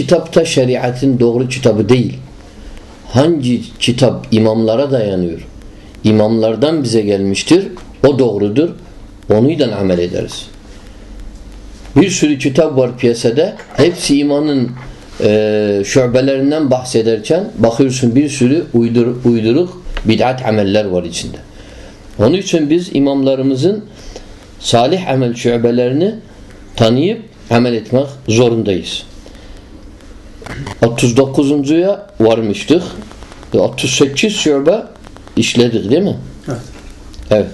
kitapta şeriatın doğru kitabı değil. Hangi kitap imamlara dayanıyor? İmamlardan bize gelmiştir. O doğrudur. Onuyla amel ederiz. Bir sürü kitap var piyasada. Hepsi imanın e, şubelerinden bahsederken bakıyorsun bir sürü uydur, uyduruk bid'at ameller var içinde. Onun için biz imamlarımızın salih amel şubelerini tanıyıp amel etmek zorundayız. 39'uncuya varmıştık. 38 şube işledik değil mi? Evet. Evet.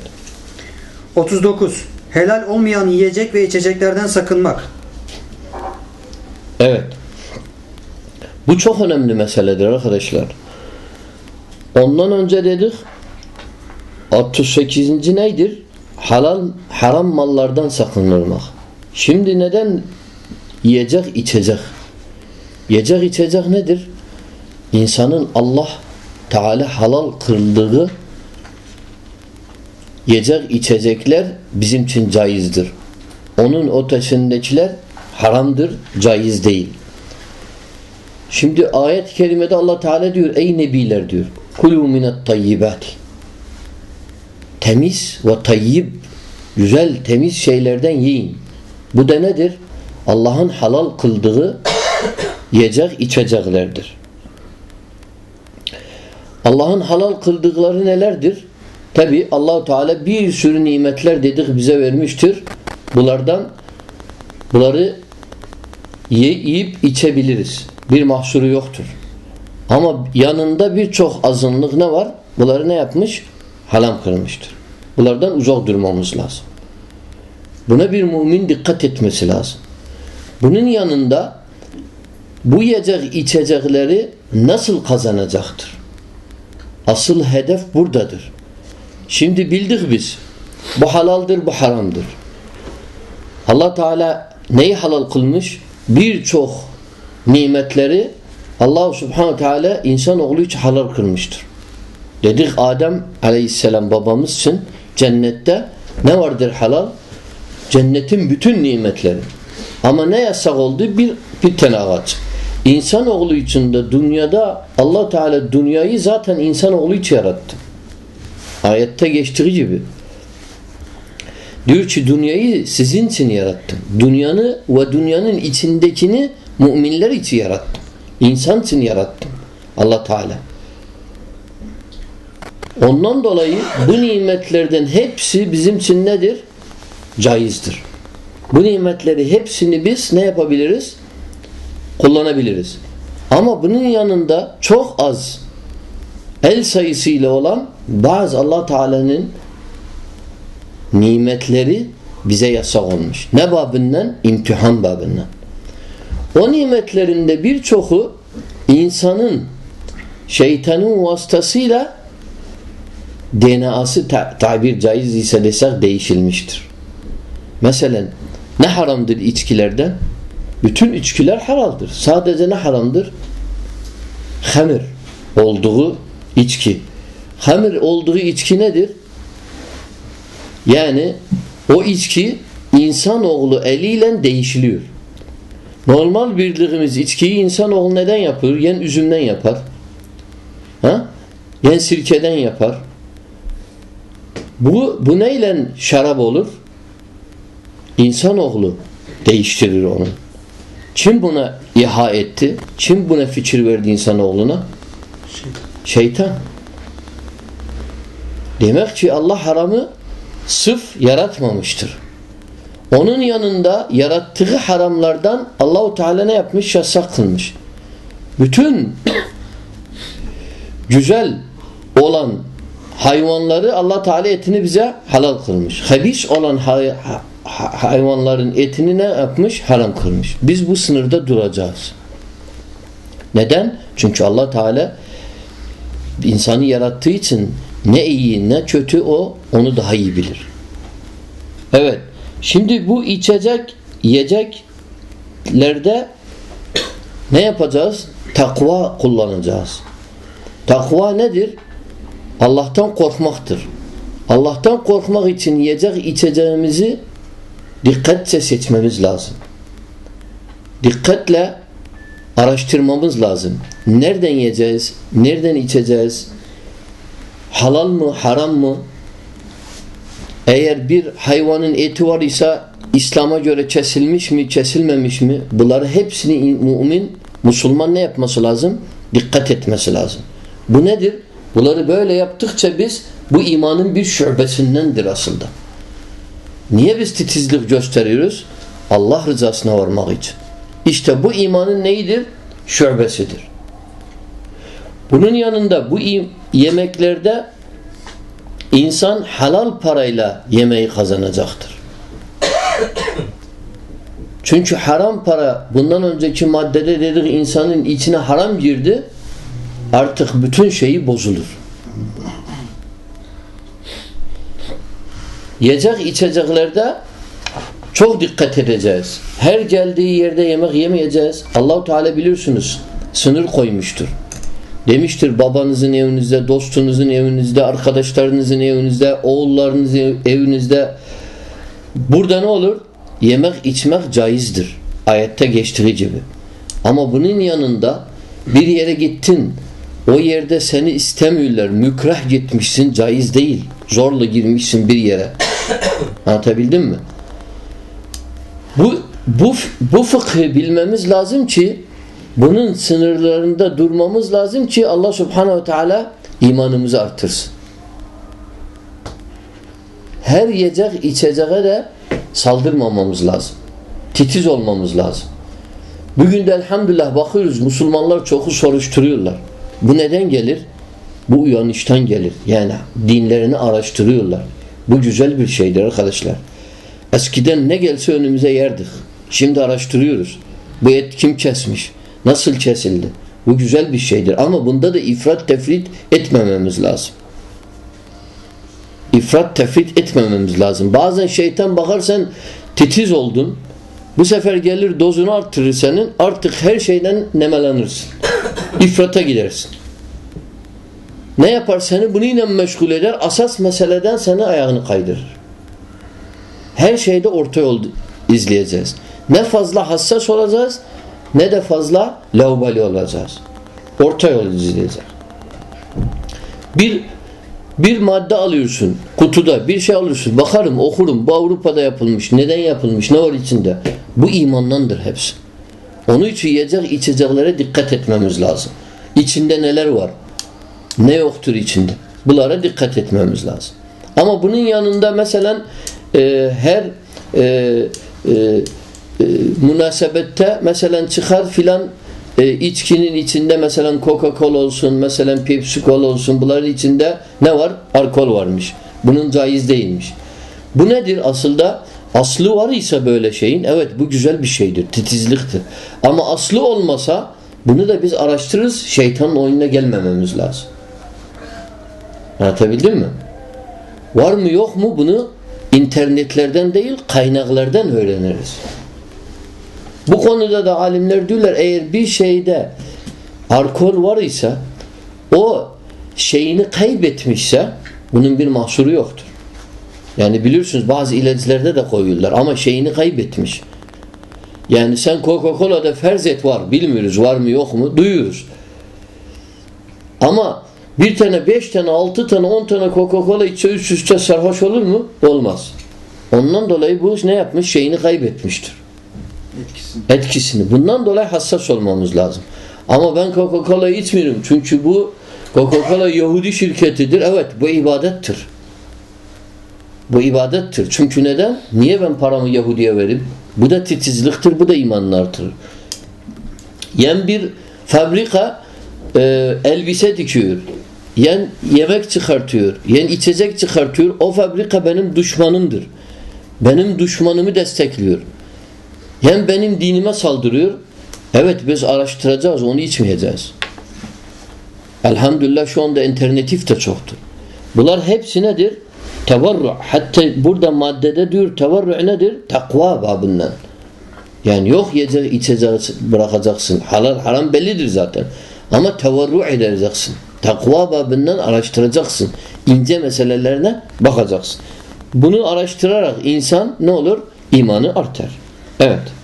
39. Helal olmayan yiyecek ve içeceklerden sakınmak. Evet. Bu çok önemli meseledir arkadaşlar. Ondan önce dedik 38. neydir? Halal, haram mallardan sakınırmak. Şimdi neden yiyecek, içecek? Yiyecek, içecek nedir? İnsanın Allah Teala halal kıldığı yiyecek, içecekler bizim için caizdir. Onun ötesindekiler haramdır, caiz değil. Şimdi ayet-i kerimede Allah Teala diyor ey nebiler diyor. Kulu minet tayyibati. Temiz ve tayyib güzel temiz şeylerden yiyin. Bu da nedir? Allah'ın halal kıldığı yiyecek içeceklerdir. Allah'ın halal kıldıkları nelerdir? Tabi Allahu Teala bir sürü nimetler dedik bize vermiştir. Bunlardan bunları yiyip içebiliriz. Bir mahsuru yoktur. Ama yanında birçok azınlık ne var? Bunları ne yapmış? Halam kırmıştır. Bunlardan uzak durmamız lazım. Buna bir mümin dikkat etmesi lazım. Bunun yanında bu yiyecek içecekleri nasıl kazanacaktır? Asıl hedef buradadır. Şimdi bildik biz. Bu halaldır, bu haramdır. Allah Teala neyi halal kılmış? Birçok nimetleri Allah Subhanahu Teala insanoğlu için halal kılmıştır. Dedik Adem Aleyhisselam babamız için cennette ne vardır halal? Cennetin bütün nimetleri. Ama ne yasak oldu? Bir, bir tane ağaç. İnsanoğlu için de dünyada Allah Teala dünyayı zaten insanoğlu için yarattı. Ayette geçtiği gibi. Diyor ki dünyayı sizin için yarattım. Dünyanı ve dünyanın içindekini müminler için yarattım. İnsan için yarattım. Allah Teala. Ondan dolayı bu nimetlerden hepsi bizim için nedir? Caizdir. Bu nimetleri hepsini biz ne yapabiliriz? Kullanabiliriz. Ama bunun yanında çok az el sayısıyla olan bazı Allah Teala'nın nimetleri bize yasak olmuş. Ne babından? İmtihan babından. O nimetlerinde birçoku insanın şeytanın vasıtasıyla DNA'sı ta tabir caiz ise desek değişilmiştir. Mesela ne haramdır içkilerden? Bütün içkiler halaldır. Sadece ne haramdır? Hamir olduğu içki. Hamir olduğu içki nedir? Yani o içki insanoğlu eliyle değişiliyor. Normal bildiğimiz içkiyi insanoğlu neden yapıyor? Yen üzümden yapar. Ha? Yen sirkeden yapar. Bu, bu neyle şarap olur? İnsanoğlu değiştirir onu. Kim buna iha etti? Kim buna fikir verdi insanoğluna? Şeytan. Demek ki Allah haramı sıf yaratmamıştır. Onun yanında yarattığı haramlardan Allahu Teala ne yapmış? Yasak kılmış. Bütün güzel olan hayvanları Allah Teala etini bize halal kılmış. Habis olan hay hayvanların etini ne yapmış? Haram kılmış. Biz bu sınırda duracağız. Neden? Çünkü Allah Teala insanı yarattığı için ne iyi ne kötü o onu daha iyi bilir. Evet. Şimdi bu içecek, yiyeceklerde ne yapacağız? Takva kullanacağız. Takva nedir? Allah'tan korkmaktır. Allah'tan korkmak için yiyecek içeceğimizi dikkatçe seçmemiz lazım. Dikkatle araştırmamız lazım. Nereden yiyeceğiz? Nereden içeceğiz? Halal mı? Haram mı? Eğer bir hayvanın eti var ise İslam'a göre kesilmiş mi, kesilmemiş mi? Bunları hepsini mümin, Müslüman ne yapması lazım? Dikkat etmesi lazım. Bu nedir? Bunları böyle yaptıkça biz bu imanın bir şubesindendir aslında. Niye biz titizlik gösteriyoruz? Allah rızasına varmak için. İşte bu imanın neyidir? Şubesidir. Bunun yanında bu yemeklerde insan halal parayla yemeği kazanacaktır. Çünkü haram para bundan önceki maddede dedik insanın içine haram girdi artık bütün şeyi bozulur. Yiyecek içeceklerde çok dikkat edeceğiz. Her geldiği yerde yemek yemeyeceğiz. Allahu Teala bilirsiniz sınır koymuştur. Demiştir babanızın evinizde, dostunuzun evinizde, arkadaşlarınızın evinizde, oğullarınızın evinizde. Burada ne olur? Yemek içmek caizdir. Ayette geçtiği gibi. Ama bunun yanında bir yere gittin, o yerde seni istemiyorlar, mükrah gitmişsin, caiz değil. Zorla girmişsin bir yere. Anlatabildim mi? Bu bu bu fıkhı bilmemiz lazım ki bunun sınırlarında durmamız lazım ki Allah Subhanahu Teala imanımızı artırsın. Her yiyecek içeceğe de saldırmamamız lazım. Titiz olmamız lazım. Bugün de elhamdülillah bakıyoruz Müslümanlar çoku soruşturuyorlar. Bu neden gelir? Bu uyanıştan gelir. Yani dinlerini araştırıyorlar. Bu güzel bir şeydir arkadaşlar. Eskiden ne gelse önümüze yerdik. Şimdi araştırıyoruz. Bu et kim kesmiş? Nasıl kesildi? Bu güzel bir şeydir. Ama bunda da ifrat tefrit etmememiz lazım. İfrat tefrit etmememiz lazım. Bazen şeytan bakar sen titiz oldun. Bu sefer gelir dozunu arttırır senin. Artık her şeyden nemelenirsin. İfrata gidersin. Ne yapar seni? Bununla meşgul eder. Asas meseleden seni ayağını kaydırır. Her şeyde orta yol izleyeceğiz. Ne fazla hassas olacağız ne de fazla laubali olacağız. Orta yol izleyeceğiz. Bir bir madde alıyorsun kutuda bir şey alıyorsun. Bakarım okurum. Bu Avrupa'da yapılmış neden yapılmış ne var içinde? Bu imandandır hepsi. Onun için yiyecek içeceklere dikkat etmemiz lazım. İçinde neler var? Ne yoktur içinde? Bunlara dikkat etmemiz lazım. Ama bunun yanında mesela e, her e, e, e, münasebette mesela çıkar filan e, içkinin içinde mesela Coca-Cola olsun, mesela Pepsi-Cola olsun bunların içinde ne var? Alkol varmış. Bunun caiz değilmiş. Bu nedir aslında? Aslı var ise böyle şeyin evet bu güzel bir şeydir. Titizliktir. Ama aslı olmasa bunu da biz araştırırız. Şeytanın oyununa gelmememiz lazım. Anlatabildim mi? Var mı yok mu bunu internetlerden değil kaynaklardan öğreniriz. Bu konuda da alimler diyorlar eğer bir şeyde alkol var ise o şeyini kaybetmişse bunun bir mahsuru yoktur. Yani biliyorsunuz bazı ilaçlarda da koyuyorlar ama şeyini kaybetmiş. Yani sen Coca-Cola'da ferz et var. Bilmiyoruz var mı yok mu? Duyuyoruz. Ama bir tane, beş tane, altı tane, on tane Coca-Cola içse üst üste sarhoş olur mu? Olmaz. Ondan dolayı bu ne yapmış? Şeyini kaybetmiştir. Etkisini. Etkisini. Bundan dolayı hassas olmamız lazım. Ama ben Coca-Cola içmiyorum. Çünkü bu Coca-Cola Yahudi şirketidir. Evet bu ibadettir. Bu ibadettir. Çünkü neden? Niye ben paramı Yahudi'ye vereyim? Bu da titizliktir. Bu da imanını artırır. Yen bir fabrika e, elbise dikiyor. Yen yemek çıkartıyor. Yen içecek çıkartıyor. O fabrika benim düşmanımdır. Benim düşmanımı destekliyor. Hem benim dinime saldırıyor. Evet biz araştıracağız onu içmeyeceğiz. Elhamdülillah şu anda internetif de çoktur. Bunlar hepsi nedir? Tevarru. Hatta burada maddede diyor tevarru nedir? Takva babından. Yani yok yiyecek içecek bırakacaksın. Halal haram bellidir zaten. Ama tevarru edeceksin. Takva babından araştıracaksın. İnce meselelerine bakacaksın. Bunu araştırarak insan ne olur? İmanı artar. Evet.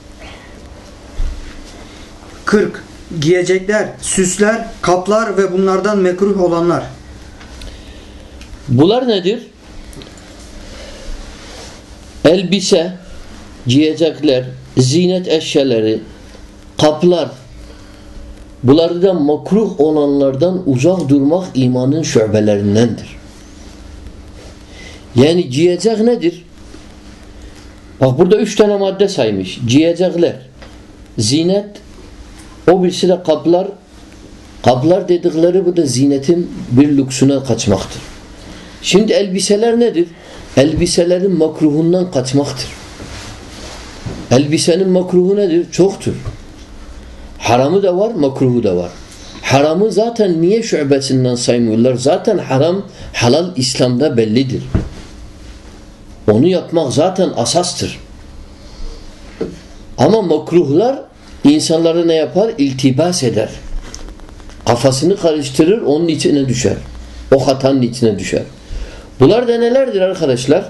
40. giyecekler, süsler, kaplar ve bunlardan mekruh olanlar. Bunlar nedir? Elbise, giyecekler, zinet eşyaları, kaplar. Bunlardan makruh olanlardan uzak durmak imanın şöbelerindendir. Yani giyecek nedir? Bak burada üç tane madde saymış. Giyecekler, zinet, o birisi de kaplar. Kaplar dedikleri bu da zinetin bir lüksüne kaçmaktır. Şimdi elbiseler nedir? Elbiselerin makruhundan kaçmaktır. Elbisenin makruhu nedir? Çoktur. Haramı da var, makruhu da var. Haramı zaten niye şubesinden saymıyorlar? Zaten haram, halal İslam'da bellidir. Onu yapmak zaten asastır. Ama makruhlar insanları ne yapar? İltibas eder. Kafasını karıştırır, onun içine düşer. O hatanın içine düşer. Bunlar da nelerdir arkadaşlar?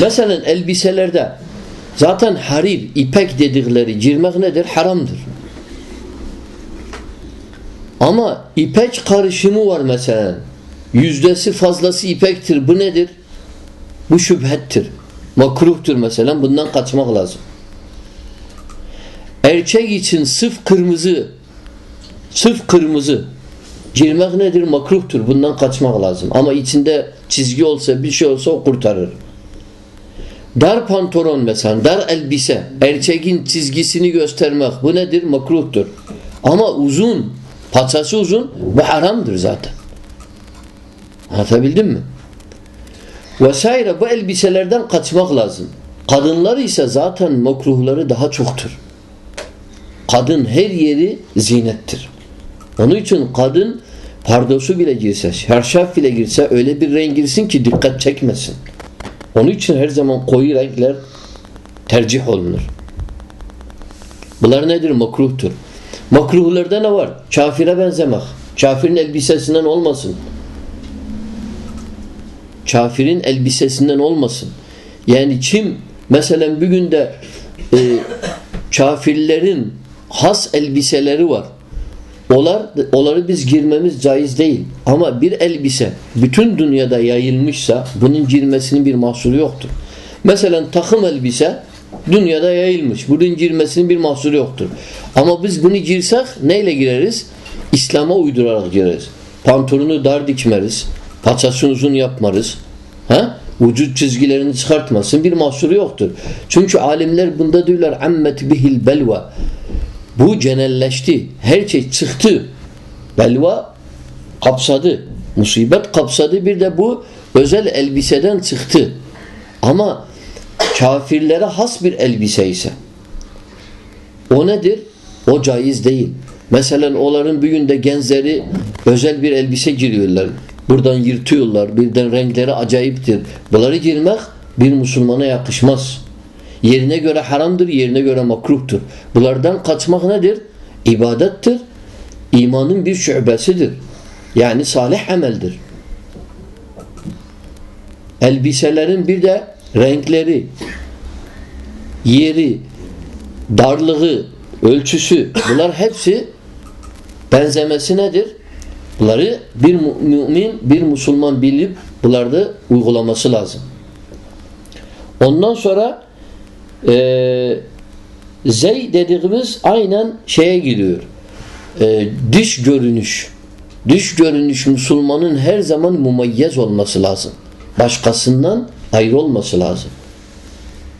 Mesela elbiselerde zaten harir, ipek dedikleri girmek nedir? Haramdır. Ama ipek karışımı var mesela. Yüzdesi fazlası ipektir. Bu nedir? Bu şüphettir. Makruhtur mesela. Bundan kaçmak lazım. Erkek için sıf kırmızı sıf kırmızı girmek nedir? Makruhtur. Bundan kaçmak lazım. Ama içinde çizgi olsa bir şey olsa o kurtarır. Dar pantolon mesela, dar elbise, erkeğin çizgisini göstermek bu nedir? Makruhtur. Ama uzun, paçası uzun bu haramdır zaten. Anlatabildim mi? Vesaire bu elbiselerden kaçmak lazım. Kadınlar ise zaten makruhları daha çoktur. Kadın her yeri zinettir. Onun için kadın pardosu bile girse, şarşaf bile girse öyle bir renk girsin ki dikkat çekmesin. Onun için her zaman koyu renkler tercih olunur. Bunlar nedir? Makruhtur. Makruhlarda ne var? Kafire benzemek. Kafirin elbisesinden olmasın. Kafirin elbisesinden olmasın. Yani kim mesela bugün de e, kafirlerin has elbiseleri var. Olar, onları biz girmemiz caiz değil. Ama bir elbise bütün dünyada yayılmışsa bunun girmesinin bir mahsuru yoktur. Mesela takım elbise dünyada yayılmış. Bunun girmesinin bir mahsuru yoktur. Ama biz bunu girsek neyle gireriz? İslam'a uydurarak gireriz. Pantolonu dar dikmeriz. Paçasını uzun yapmarız. Ha? Vücut çizgilerini çıkartmasın bir mahsuru yoktur. Çünkü alimler bunda diyorlar ammet bihil belva. Bu cenelleşti. Her şey çıktı. Belva kapsadı. Musibet kapsadı. Bir de bu özel elbiseden çıktı. Ama kafirlere has bir elbise ise o nedir? O caiz değil. Mesela onların büyüğünde genzleri özel bir elbise giriyorlar. Buradan yırtıyorlar. Birden renkleri acayiptir. Bunları girmek bir Müslümana yakışmaz. Yerine göre haramdır, yerine göre makruhtur. Bunlardan kaçmak nedir? İbadettir. İmanın bir şubesidir. Yani salih ameldir. Elbiselerin bir de renkleri, yeri, darlığı, ölçüsü bunlar hepsi benzemesi nedir? Bunları bir mümin, bir Müslüman bilip bunlarda uygulaması lazım. Ondan sonra e, zey dediğimiz aynen şeye giriyor. E, dış görünüş. Dış görünüş Müslümanın her zaman mumayyez olması lazım. Başkasından ayrı olması lazım.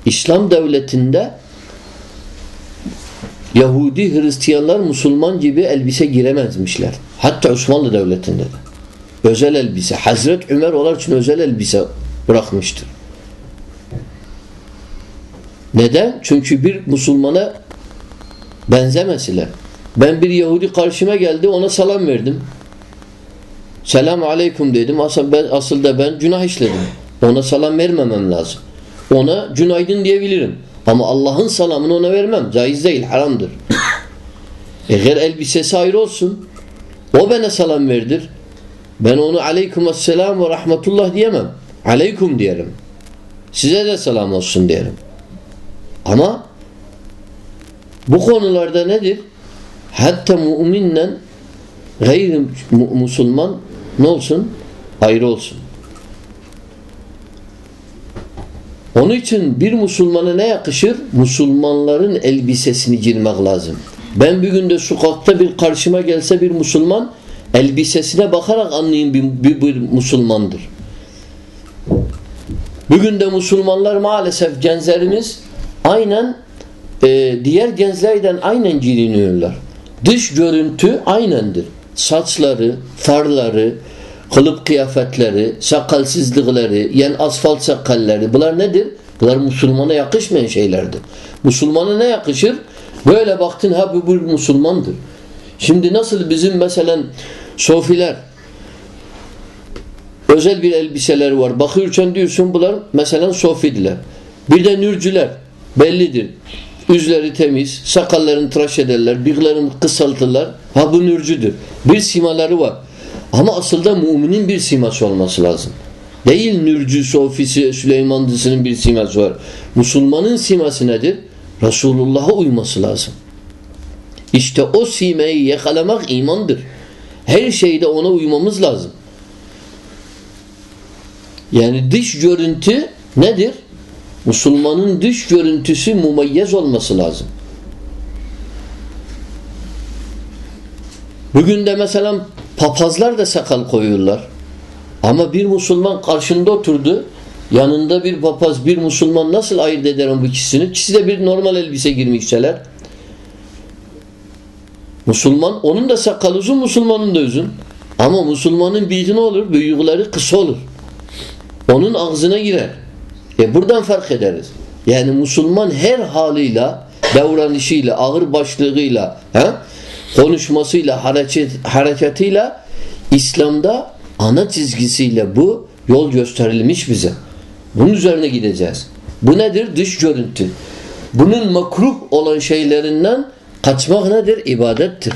İslam devletinde Yahudi Hristiyanlar Müslüman gibi elbise giremezmişler. Hatta Osmanlı devletinde de. Özel elbise. Hazret Ömer onlar için özel elbise bırakmıştır. Neden? Çünkü bir Müslümana benzemesiler. Ben bir Yahudi karşıma geldi ona salam verdim. Selam aleyküm dedim. Asıl, ben, asıl da ben günah işledim. Ona salam vermemem lazım. Ona günaydın diyebilirim. Ama Allah'ın salamını ona vermem. Caiz değil, haramdır. Eğer elbisesi ayrı olsun, o bana salam verdir. Ben onu aleyküm selam ve rahmetullah diyemem. Aleyküm diyelim. Size de selam olsun diyelim. Ama bu konularda nedir? hatta müminle gayri Müslüman ne olsun? Ayrı olsun. Onun için bir Müslümana ne yakışır? Müslümanların elbisesini girmek lazım. Ben bir günde sokakta bir karşıma gelse bir Müslüman elbisesine bakarak anlayayım bir, bir, bir Müslümandır. Bugün de Müslümanlar maalesef gençlerimiz aynen e, diğer gençlerden aynen giyiniyorlar. Dış görüntü aynendir. Saçları, farları, kılıp kıyafetleri, sakalsızlıkları, yani asfalt sakalları bunlar nedir? Bunlar Müslümana yakışmayan şeylerdir. Müslümana ne yakışır? Böyle baktın ha bu bir Müslümandır. Şimdi nasıl bizim mesela sofiler özel bir elbiseler var. Bakıyorsan diyorsun bunlar mesela sofidiler. Bir de nürcüler bellidir. Yüzleri temiz, sakallarını tıraş ederler, bıyıklarını kısaltırlar. Ha bu nürcüdür. Bir simaları var. Ama asılda müminin bir siması olması lazım. Değil nürcü, sofisi, Süleymancısının bir siması var. Müslümanın siması nedir? Resulullah'a uyması lazım. İşte o simeyi yakalamak imandır. Her şeyde ona uymamız lazım. Yani dış görüntü nedir? Müslümanın dış görüntüsü mumeyyez olması lazım. Bugün de mesela papazlar da sakal koyuyorlar. Ama bir Müslüman karşında oturdu. Yanında bir papaz, bir Müslüman nasıl ayırt eder bu ikisini? İkisi de bir normal elbise girmişseler. Müslüman, onun da sakal uzun, Müslümanın da uzun. Ama Müslümanın bir ne olur? Büyükleri kısa olur. Onun ağzına girer. E buradan fark ederiz. Yani Müslüman her haliyle, davranışıyla, ağır başlığıyla, he, konuşmasıyla, hareket, hareketiyle İslam'da ana çizgisiyle bu yol gösterilmiş bize. Bunun üzerine gideceğiz. Bu nedir? Dış görüntü. Bunun makruh olan şeylerinden kaçmak nedir? İbadettir.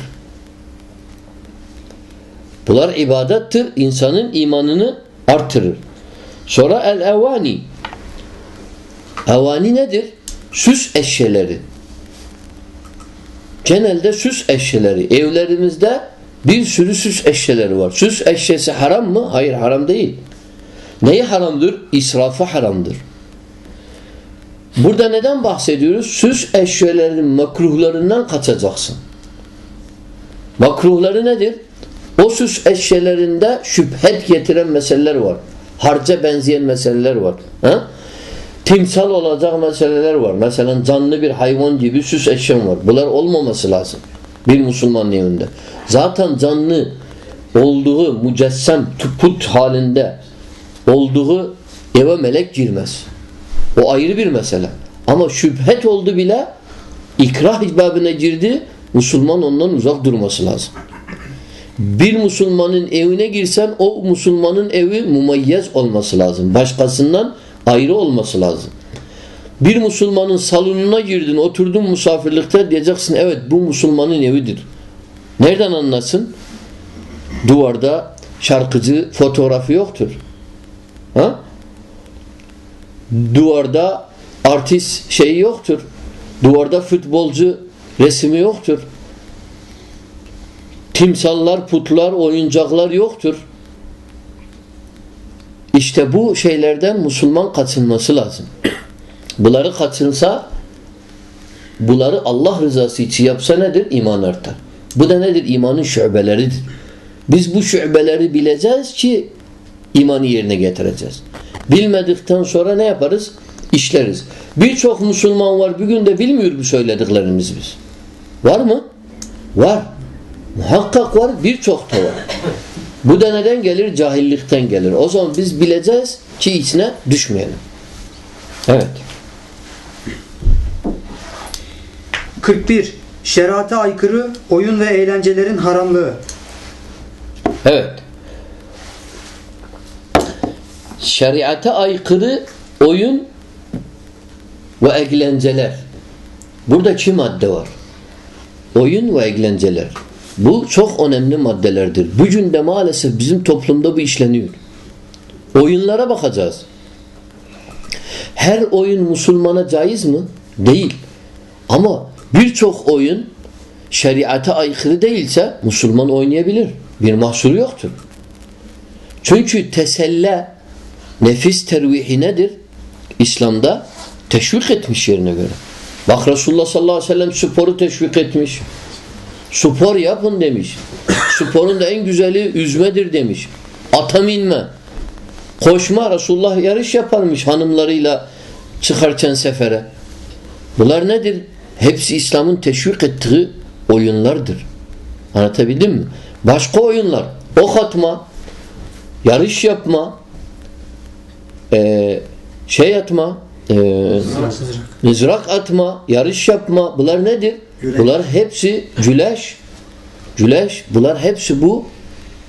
Bunlar ibadettir. İnsanın imanını artırır. Sonra el-evani. Evani nedir? Süs eşyaları. Genelde süs eşyaları. Evlerimizde bir sürü süs eşyaları var. Süs eşyası haram mı? Hayır haram değil. Neyi haramdır? İsrafı haramdır. Burada neden bahsediyoruz? Süs eşyalarının makruhlarından kaçacaksın. Makruhları nedir? O süs eşyalarında şüphet getiren meseleler var. Harca benzeyen meseleler var. Ha? Timsal olacak meseleler var. Mesela canlı bir hayvan gibi süs eşyan var. Bunlar olmaması lazım. Bir Müslüman evinde. Zaten canlı olduğu mücessem put halinde olduğu eve melek girmez. O ayrı bir mesele. Ama şüphet oldu bile ikrah babına girdi Müslüman ondan uzak durması lazım. Bir Müslümanın evine girsen o Müslümanın evi mumayyez olması lazım. Başkasından ayrı olması lazım. Bir Müslümanın salonuna girdin, oturdun misafirlikte diyeceksin evet bu Müslümanın evidir. Nereden anlasın? Duvarda şarkıcı fotoğrafı yoktur. Ha? Duvarda artist şeyi yoktur. Duvarda futbolcu resmi yoktur. Timsallar, putlar, oyuncaklar yoktur. İşte bu şeylerden Müslüman kaçınması lazım. Bunları kaçınsa bunları Allah rızası için yapsa nedir? İman artar. Bu da nedir? İmanın şubeleridir. Biz bu şubeleri bileceğiz ki imanı yerine getireceğiz. Bilmedikten sonra ne yaparız? İşleriz. Birçok Müslüman var bugün de bilmiyor bu söylediklerimiz biz. Var mı? Var. Muhakkak var. Birçok da var. Bu da neden gelir? Cahillikten gelir. O zaman biz bileceğiz ki içine düşmeyelim. Evet. 41. Şerata aykırı oyun ve eğlencelerin haramlığı. Evet. Şeriata aykırı oyun ve eğlenceler. Burada iki madde var. Oyun ve eğlenceler. Bu çok önemli maddelerdir. Bugün de maalesef bizim toplumda bu işleniyor. Oyunlara bakacağız. Her oyun Müslümana caiz mi? Değil. Ama birçok oyun şeriata aykırı değilse Müslüman oynayabilir. Bir mahsuru yoktur. Çünkü teselle nefis tervihi nedir? İslam'da teşvik etmiş yerine göre. Bak Resulullah sallallahu aleyhi ve sellem sporu teşvik etmiş. Spor yapın demiş. Sporun da en güzeli üzmedir demiş. Ata minme. Koşma Resulullah yarış yaparmış hanımlarıyla çıkarken sefere. Bunlar nedir? Hepsi İslam'ın teşvik ettiği oyunlardır. Anlatabildim mi? Başka oyunlar. Ok atma, yarış yapma, e, şey atma, e, mızrak atma, yarış yapma. Bunlar nedir? Güreş. Bunlar hepsi güleş. Güleş. Bunlar hepsi bu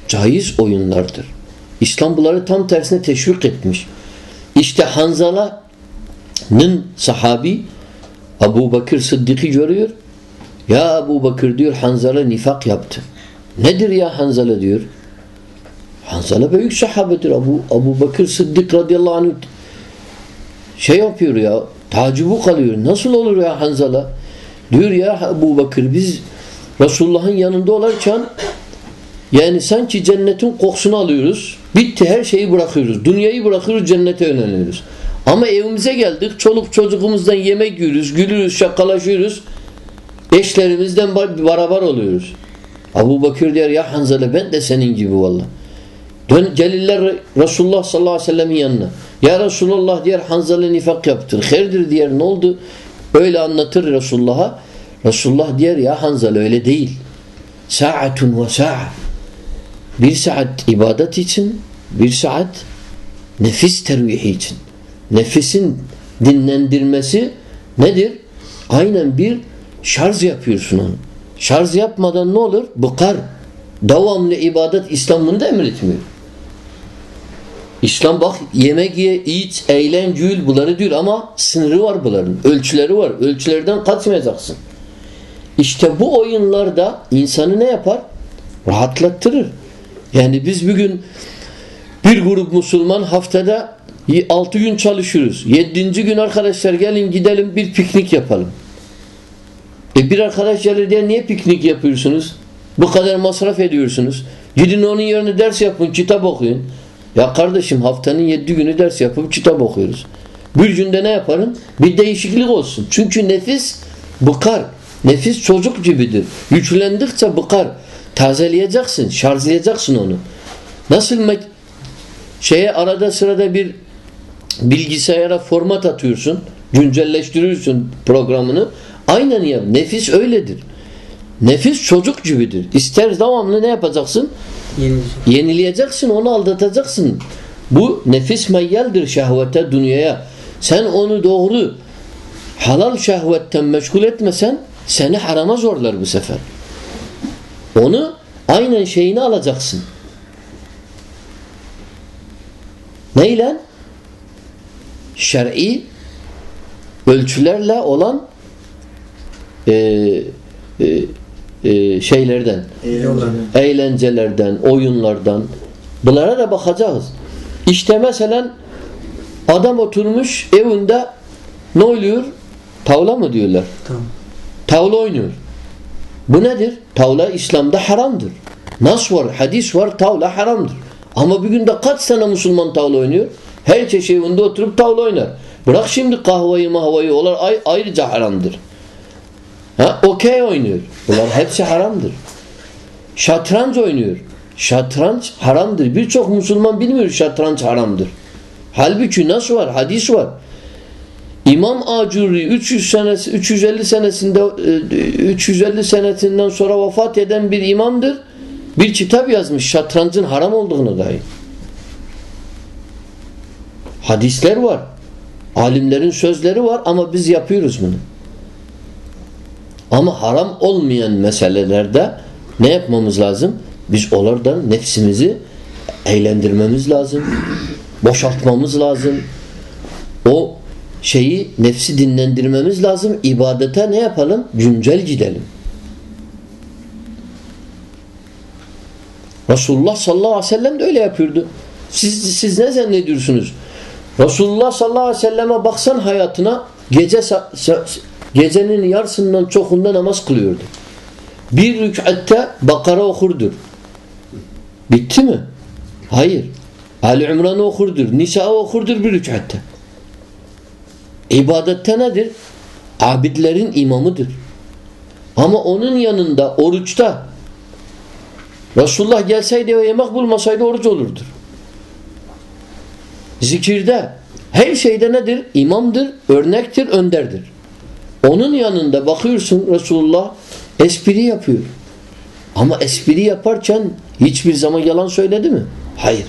caiz oyunlardır. İslam bunları tam tersine teşvik etmiş. İşte Hanzala'nın sahabi Abu Bakır Sıddık'ı görüyor. Ya Abu Bakır diyor Hanzala nifak yaptı. Nedir ya Hanzala diyor. Hanzala büyük sahabedir. Abu, Abu Bakır Sıddık radıyallahu anh şey yapıyor ya tacibu kalıyor. Nasıl olur ya Hanzala? Diyor ya Abu Bakır biz Resulullah'ın yanında olarken yani sanki cennetin kokusunu alıyoruz. Bitti her şeyi bırakıyoruz. Dünyayı bırakıyoruz cennete yöneliyoruz. Ama evimize geldik. Çoluk çocuğumuzdan yemek yiyoruz. Gülürüz, şakalaşıyoruz. Eşlerimizden beraber oluyoruz. Abu Bakır diyor ya Hanzala ben de senin gibi valla. Dön gelirler Resulullah sallallahu aleyhi ve sellem'in yanına. Ya Resulullah diyor Hanzala nifak yaptır. Hayırdır diyor ne oldu? Öyle anlatır Resulullah'a. Resulullah diyor ya Hanzala öyle değil. Sa'atun ve sa'a. Bir saat ibadet için, bir saat nefis tervihi için. Nefisin dinlendirmesi nedir? Aynen bir şarj yapıyorsun onu. Şarj yapmadan ne olur? Bıkar. Devamlı ibadet İslam bunu da emretmiyor. İslam bak yemek ye, iç, eğlen, gül bunları diyor ama sınırı var bunların. Ölçüleri var. Ölçülerden kaçmayacaksın. İşte bu oyunlarda insanı ne yapar? Rahatlattırır. Yani biz bugün bir grup Müslüman haftada 6 gün çalışıyoruz. 7. gün arkadaşlar gelin gidelim bir piknik yapalım. E bir arkadaş gelir diye niye piknik yapıyorsunuz? Bu kadar masraf ediyorsunuz. Gidin onun yerine ders yapın, kitap okuyun. Ya kardeşim haftanın 7 günü ders yapıp kitap okuyoruz. Bir günde ne yaparım? Bir değişiklik olsun. Çünkü nefis bıkar. Nefis çocuk gibidir. Güçlendikçe bıkar. Tazeleyeceksin, şarjlayacaksın onu. Nasıl şeye arada sırada bir bilgisayara format atıyorsun, güncelleştiriyorsun programını. Aynen ya. Nefis öyledir. Nefis çocuk gibidir. İster devamlı ne yapacaksın? Yenileyeceksin, onu aldatacaksın. Bu nefis meyyaldir şehvete, dünyaya. Sen onu doğru halal şehvetten meşgul etmesen seni harama zorlar bu sefer. Onu aynen şeyini alacaksın. Neyle? Şer'i ölçülerle olan e, e, e, şeylerden, Eğlenceler. eğlencelerden, oyunlardan bunlara da bakacağız. İşte mesela adam oturmuş evinde ne oluyor? Tavla mı diyorlar? Tamam. Tavla oynuyor. Bu nedir? Tavla İslam'da haramdır. Nas var, hadis var, tavla haramdır. Ama bugün de kaç tane Müslüman tavla oynuyor? Her çeşit evinde oturup tavla oynar. Bırak şimdi kahveyi mahveyi, onlar ay- ayrıca haramdır. Ha, okey oynuyor. Bunlar hepsi haramdır. Şatranç oynuyor. Şatranç haramdır. Birçok Müslüman bilmiyor şatranç haramdır. Halbuki nasıl var? Hadis var. İmam Acuri 300 senesi 350 senesinde e, 350 senesinden sonra vefat eden bir imamdır. Bir kitap yazmış şatrancın haram olduğunu dair. Hadisler var. Alimlerin sözleri var ama biz yapıyoruz bunu. Ama haram olmayan meselelerde ne yapmamız lazım? Biz onlardan nefsimizi eğlendirmemiz lazım. Boşaltmamız lazım. O şeyi nefsi dinlendirmemiz lazım. İbadete ne yapalım? Güncel gidelim. Resulullah sallallahu aleyhi ve sellem de öyle yapıyordu. Siz, siz ne zannediyorsunuz? Resulullah sallallahu aleyhi ve selleme baksan hayatına gece gecenin yarısından çokunda namaz kılıyordu. bir rükatte Bakara okurdur. Bitti mi? Hayır. Ali İmran'ı okurdur. Nisa'ı okurdur bir rükatte. İbadette nedir? Abidlerin imamıdır. Ama onun yanında oruçta Resulullah gelseydi ve yemek bulmasaydı oruç olurdur. Zikirde her şeyde nedir? İmamdır, örnektir, önderdir. Onun yanında bakıyorsun Resulullah espri yapıyor. Ama espri yaparken hiçbir zaman yalan söyledi mi? Hayır.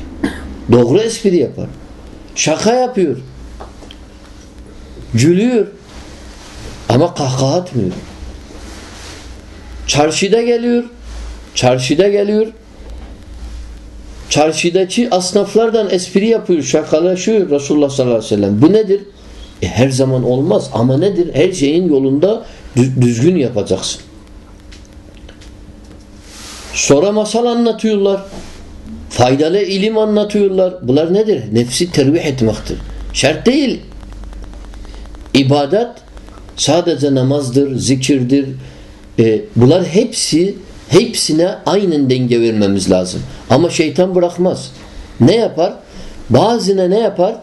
Doğru espri yapar. Şaka yapıyor. Gülüyor. Ama kahkaha atmıyor. Çarşıda geliyor. Çarşıda geliyor. Çarşıdaki asnaflardan espri yapıyor, şakalaşıyor Resulullah sallallahu aleyhi ve sellem. Bu nedir? E her zaman olmaz ama nedir? Her şeyin yolunda düzgün yapacaksın. Sonra masal anlatıyorlar. Faydalı ilim anlatıyorlar. Bunlar nedir? Nefsi tervih etmektir. Şart değil. İbadet sadece namazdır, zikirdir. E, bunlar hepsi hepsine aynen denge vermemiz lazım. Ama şeytan bırakmaz. Ne yapar? Bazına ne yapar?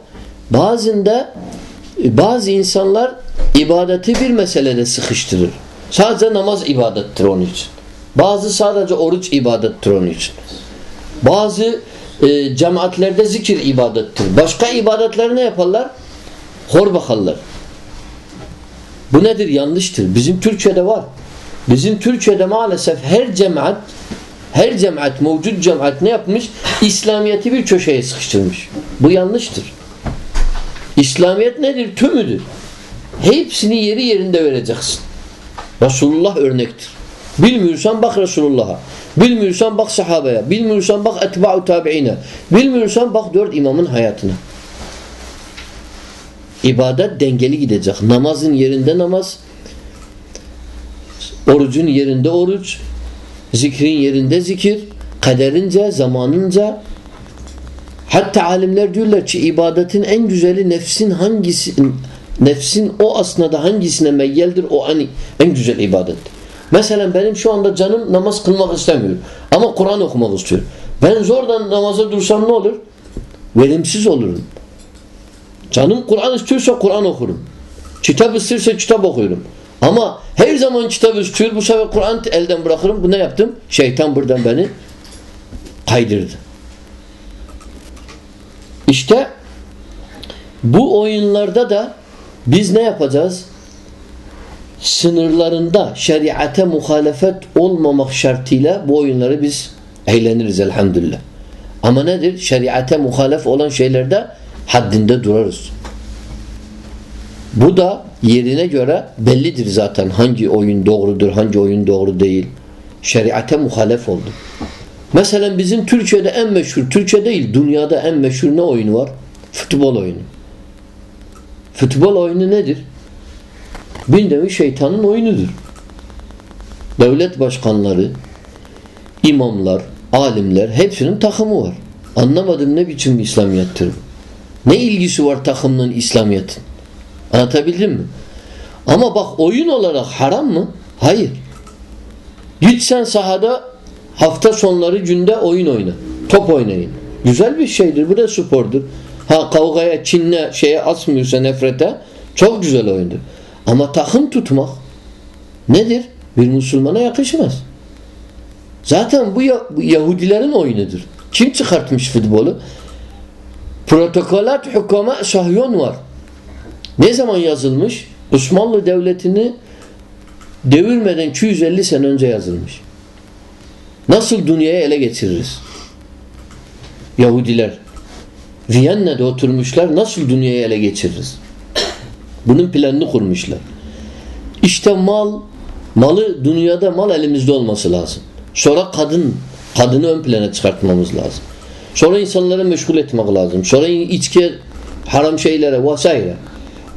Bazında bazı insanlar ibadeti bir meselede sıkıştırır. Sadece namaz ibadettir onun için. Bazı sadece oruç ibadettir onun için. Bazı e, cemaatlerde zikir ibadettir. Başka ibadetleri ne yaparlar? Hor bakarlar. Bu nedir? Yanlıştır. Bizim Türkçe'de var. Bizim Türkçe'de maalesef her cemaat her cemaat, mevcut cemaat ne yapmış? İslamiyet'i bir köşeye sıkıştırmış. Bu yanlıştır. İslamiyet nedir? Tümüdür. Hepsini yeri yerinde vereceksin. Resulullah örnektir. Bilmiyorsan bak Resulullah'a. Bilmiyorsan bak sahabeye. Bilmiyorsan bak etba'u tabi'ine. Bilmiyorsan bak dört imamın hayatına. İbadet dengeli gidecek. Namazın yerinde namaz, orucun yerinde oruç, zikrin yerinde zikir, kaderince, zamanınca. Hatta alimler diyorlar ki ibadetin en güzeli nefsin hangisi nefsin o asnada hangisine meyyeldir o en, en güzel ibadet. Mesela benim şu anda canım namaz kılmak istemiyor. Ama Kur'an okumak istiyor. Ben zordan namaza dursam ne olur? Verimsiz olurum. Canım Kur'an istiyorsa Kur'an okurum. Kitap istiyorsa kitap okuyorum. Ama her zaman kitap istiyor. Bu sefer Kur'an elden bırakırım. Bu ne yaptım? Şeytan buradan beni kaydırdı. İşte bu oyunlarda da biz ne yapacağız? Sınırlarında şeriate muhalefet olmamak şartıyla bu oyunları biz eğleniriz elhamdülillah. Ama nedir? Şeriate muhalef olan şeylerde haddinde durarız. Bu da yerine göre bellidir zaten hangi oyun doğrudur, hangi oyun doğru değil. Şeriate muhalef oldu. Mesela bizim Türkiye'de en meşhur, Türkiye değil dünyada en meşhur ne oyunu var? Futbol oyunu. Futbol oyunu nedir? Bir nevi şeytanın oyunudur. Devlet başkanları, imamlar, alimler hepsinin takımı var. Anlamadım ne biçim İslamiyettir Ne ilgisi var takımın İslamiyet'in? Anlatabildim mi? Ama bak oyun olarak haram mı? Hayır. Git sen sahada hafta sonları günde oyun oyna. Top oynayın. Güzel bir şeydir. Bu da spordur. Ha kavgaya, çinle, şeye asmıyorsa nefrete çok güzel oyundur. Ama takım tutmak nedir? Bir Müslümana yakışmaz. Zaten bu, Yahudilerin oyunudur. Kim çıkartmış futbolu? Protokolat hükama sahyon var. Ne zaman yazılmış? Osmanlı Devleti'ni devirmeden 250 sene önce yazılmış. Nasıl dünyayı ele geçiririz? Yahudiler. Viyana'da oturmuşlar nasıl dünyayı ele geçiririz? Bunun planını kurmuşlar. İşte mal, malı dünyada mal elimizde olması lazım. Sonra kadın, kadını ön plana çıkartmamız lazım. Sonra insanları meşgul etmek lazım. Sonra içki, haram şeylere vesaire.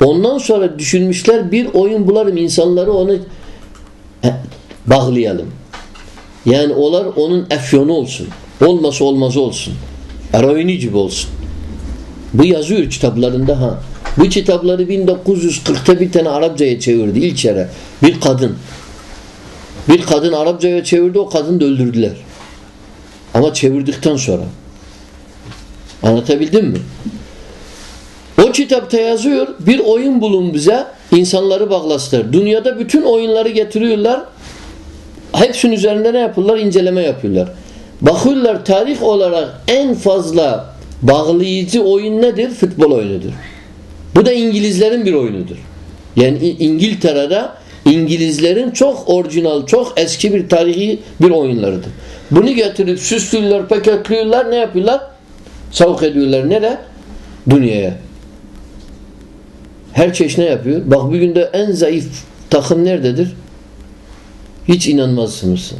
Ondan sonra düşünmüşler bir oyun bularım insanları onu bağlayalım. Yani olar onun efyonu olsun. Olması olmazı olsun. Eroini gibi olsun. Bu yazıyor kitaplarında ha. Bu kitapları 1940'ta bir tane Arapçaya çevirdi ilk kere. Bir kadın. Bir kadın Arapçaya çevirdi o kadını da öldürdüler. Ama çevirdikten sonra. Anlatabildim mi? O kitapta yazıyor bir oyun bulun bize insanları bağlasınlar. Dünyada bütün oyunları getiriyorlar. Hepsinin üzerinde ne yapıyorlar? İnceleme yapıyorlar. Bakıyorlar tarih olarak en fazla bağlayıcı oyun nedir? Futbol oyunudur. Bu da İngilizlerin bir oyunudur. Yani İngiltere'de İngilizlerin çok orijinal, çok eski bir tarihi bir oyunlarıdır. Bunu getirip süslüyorlar, paketliyorlar, ne yapıyorlar? Savuk ediyorlar. Nere? Dünyaya. Her çeşit ne yapıyor? Bak bugün de en zayıf takım nerededir? Hiç inanmazsınız.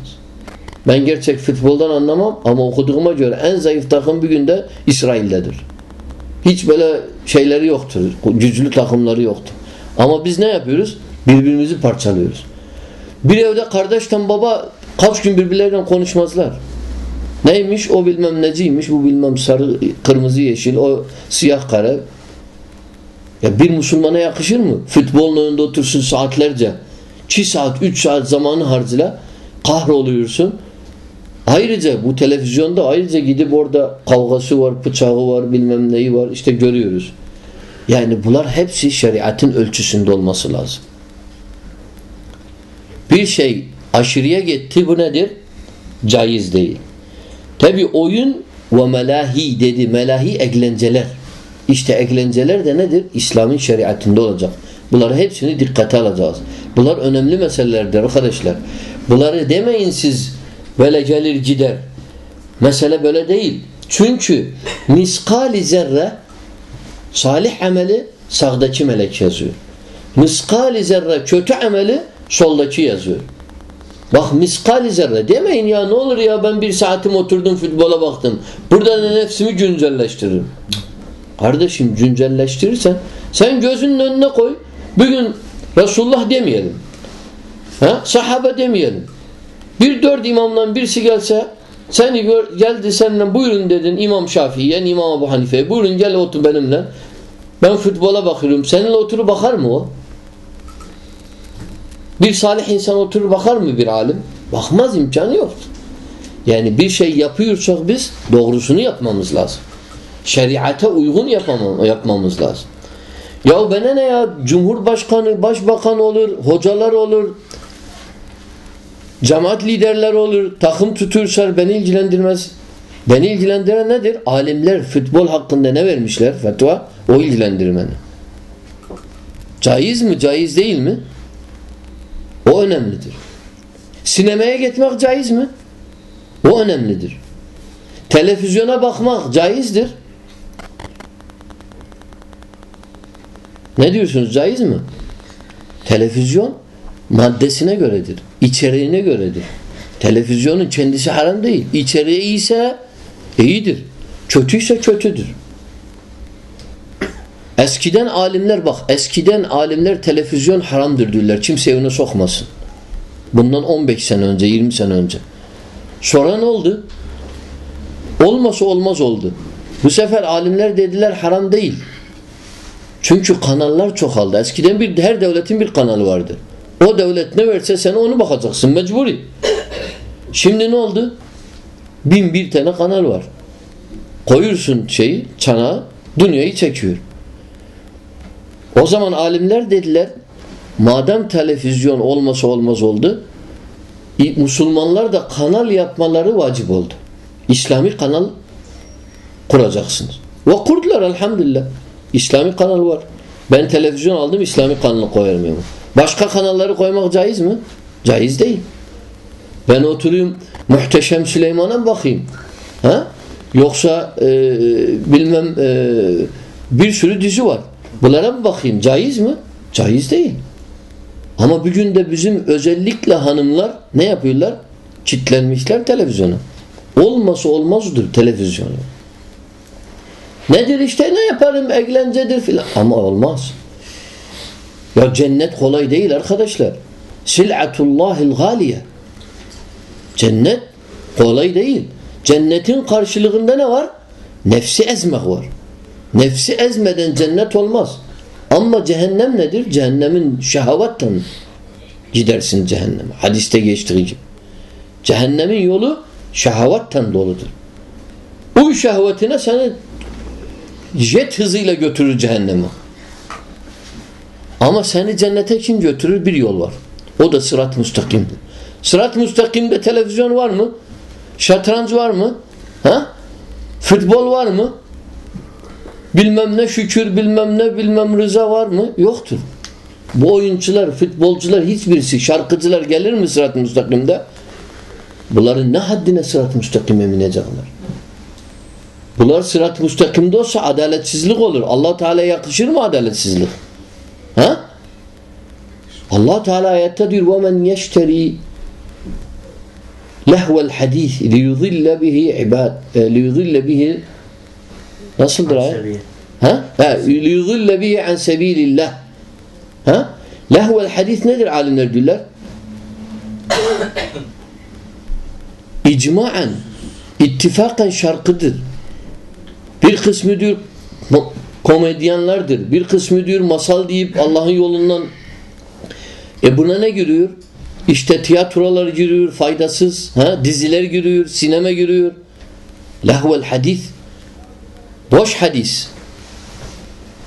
Ben gerçek futboldan anlamam ama okuduğuma göre en zayıf takım bugün de İsrail'dedir. Hiç böyle şeyleri yoktur. Güçlü takımları yoktur. Ama biz ne yapıyoruz? Birbirimizi parçalıyoruz. Bir evde kardeşten baba kaç gün birbirleriyle konuşmazlar. Neymiş? O bilmem neciymiş, bu bilmem sarı, kırmızı, yeşil, o siyah kare. Ya bir Müslümana yakışır mı? Futbolun önünde otursun saatlerce. 2 saat, 3 saat zamanı harcıyla kahroluyorsun. Ayrıca bu televizyonda ayrıca gidip orada kavgası var, bıçağı var, bilmem neyi var işte görüyoruz. Yani bunlar hepsi şeriatın ölçüsünde olması lazım. Bir şey aşırıya gitti bu nedir? Caiz değil. Tabi oyun ve melahi dedi. Melahi eğlenceler. İşte eğlenceler de nedir? İslam'ın şeriatında olacak. Bunları hepsini dikkate alacağız. Bunlar önemli meselelerdir arkadaşlar. Bunları demeyin siz böyle gelir gider. Mesele böyle değil. Çünkü miskali zerre salih ameli sağdaki melek yazıyor. Miskali zerre kötü ameli soldaki yazıyor. Bak miskali zerre demeyin ya ne olur ya ben bir saatim oturdum futbola baktım. Burada da nefsimi güncelleştiririm. Kardeşim güncelleştirirsen sen gözünün önüne koy. Bugün Resulullah demeyelim. Ha? Sahabe demeyelim. Bir dört imamdan birisi gelse seni gör, geldi seninle buyurun dedin İmam Şafii'ye, İmam Ebu Hanife'ye buyurun gel otur benimle. Ben futbola bakıyorum. Seninle oturup bakar mı o? Bir salih insan oturur bakar mı bir alim? Bakmaz imkanı yok. Yani bir şey yapıyorsak biz doğrusunu yapmamız lazım. Şeriate uygun yapmam yapmamız lazım. Ya bana ne ya? Cumhurbaşkanı, başbakan olur, hocalar olur, cemaat liderler olur, takım tutursa beni ilgilendirmez. Beni ilgilendiren nedir? Alimler futbol hakkında ne vermişler fetva? O ilgilendirmeni. Caiz mi? Caiz değil mi? O önemlidir. Sinemaya gitmek caiz mi? O önemlidir. Televizyona bakmak caizdir. Ne diyorsunuz? Caiz mi? Televizyon maddesine göredir. İçeriğine göredir. Televizyonun kendisi haram değil. İçeriği iyiyse iyidir. Kötüyse kötüdür. Eskiden alimler bak eskiden alimler televizyon haramdır diyorlar. Kimse evine sokmasın. Bundan 15 sene önce 20 sene önce. Sonra ne oldu? Olmasa olmaz oldu. Bu sefer alimler dediler haram değil. Çünkü kanallar çoğaldı. Eskiden bir her devletin bir kanalı vardı. O devlet ne verse sen onu bakacaksın mecburi. Şimdi ne oldu? Bin bir tane kanal var. Koyursun şeyi, çanağı, dünyayı çekiyor. O zaman alimler dediler madem televizyon olmasa olmaz oldu Müslümanlar da kanal yapmaları vacip oldu. İslami kanal kuracaksınız. Ve kurdular elhamdülillah. İslami kanal var. Ben televizyon aldım İslami kanalı koyarım. Başka kanalları koymak caiz mi? Caiz değil. Ben oturayım Muhteşem Süleyman'a mı bakayım? Ha? Yoksa e, bilmem e, bir sürü dizi var. Bunlara mı bakayım? Caiz mi? Caiz değil. Ama bugün de bizim özellikle hanımlar ne yapıyorlar? Çitlenmişler televizyona. Olması olmazdır televizyonu. Nedir işte ne yaparım eğlencedir filan. Ama olmaz. Ya cennet kolay değil arkadaşlar. Sil'atullahil galiye. Cennet kolay değil. Cennetin karşılığında ne var? Nefsi ezmek var. Nefsi ezmeden cennet olmaz. Ama cehennem nedir? Cehennemin şehavatten gidersin cehenneme. Hadiste geçtiği gibi. Cehennemin yolu şehavatten doludur. O şehvetine seni jet hızıyla götürür cehenneme. Ama seni cennete kim götürür? Bir yol var. O da sırat müstakimdir. Sırat müstakimde televizyon var mı? Şatranç var mı? Ha? Futbol var mı? Bilmem ne şükür, bilmem ne, bilmem rıza var mı? Yoktur. Bu oyuncular, futbolcular hiçbirisi, şarkıcılar gelir mi sırat müstakimde? Bunların ne haddine sırat müstakime minecekler? Bunlar sırat müstakimde olsa adaletsizlik olur. allah Teala yakışır mı adaletsizlik? Ha? allah Teala ayette diyor وَمَنْ يَشْتَرِي lehvel hadis liyudille bihi ibad liyudille bihi nasıldır ayet? Ha? ha liyudille bihi an sebilillah. Ha? Lehvel hadis nedir alimler diyorlar? İcmaen ittifakan şarkıdır. Bir kısmı diyor komedyenlerdir. Bir kısmı diyor masal deyip Allah'ın yolundan e buna ne giriyor? İşte tiyatrolar giriyor, faydasız. Ha? Diziler giriyor, sinema giriyor. Lahvel hadis. Boş hadis.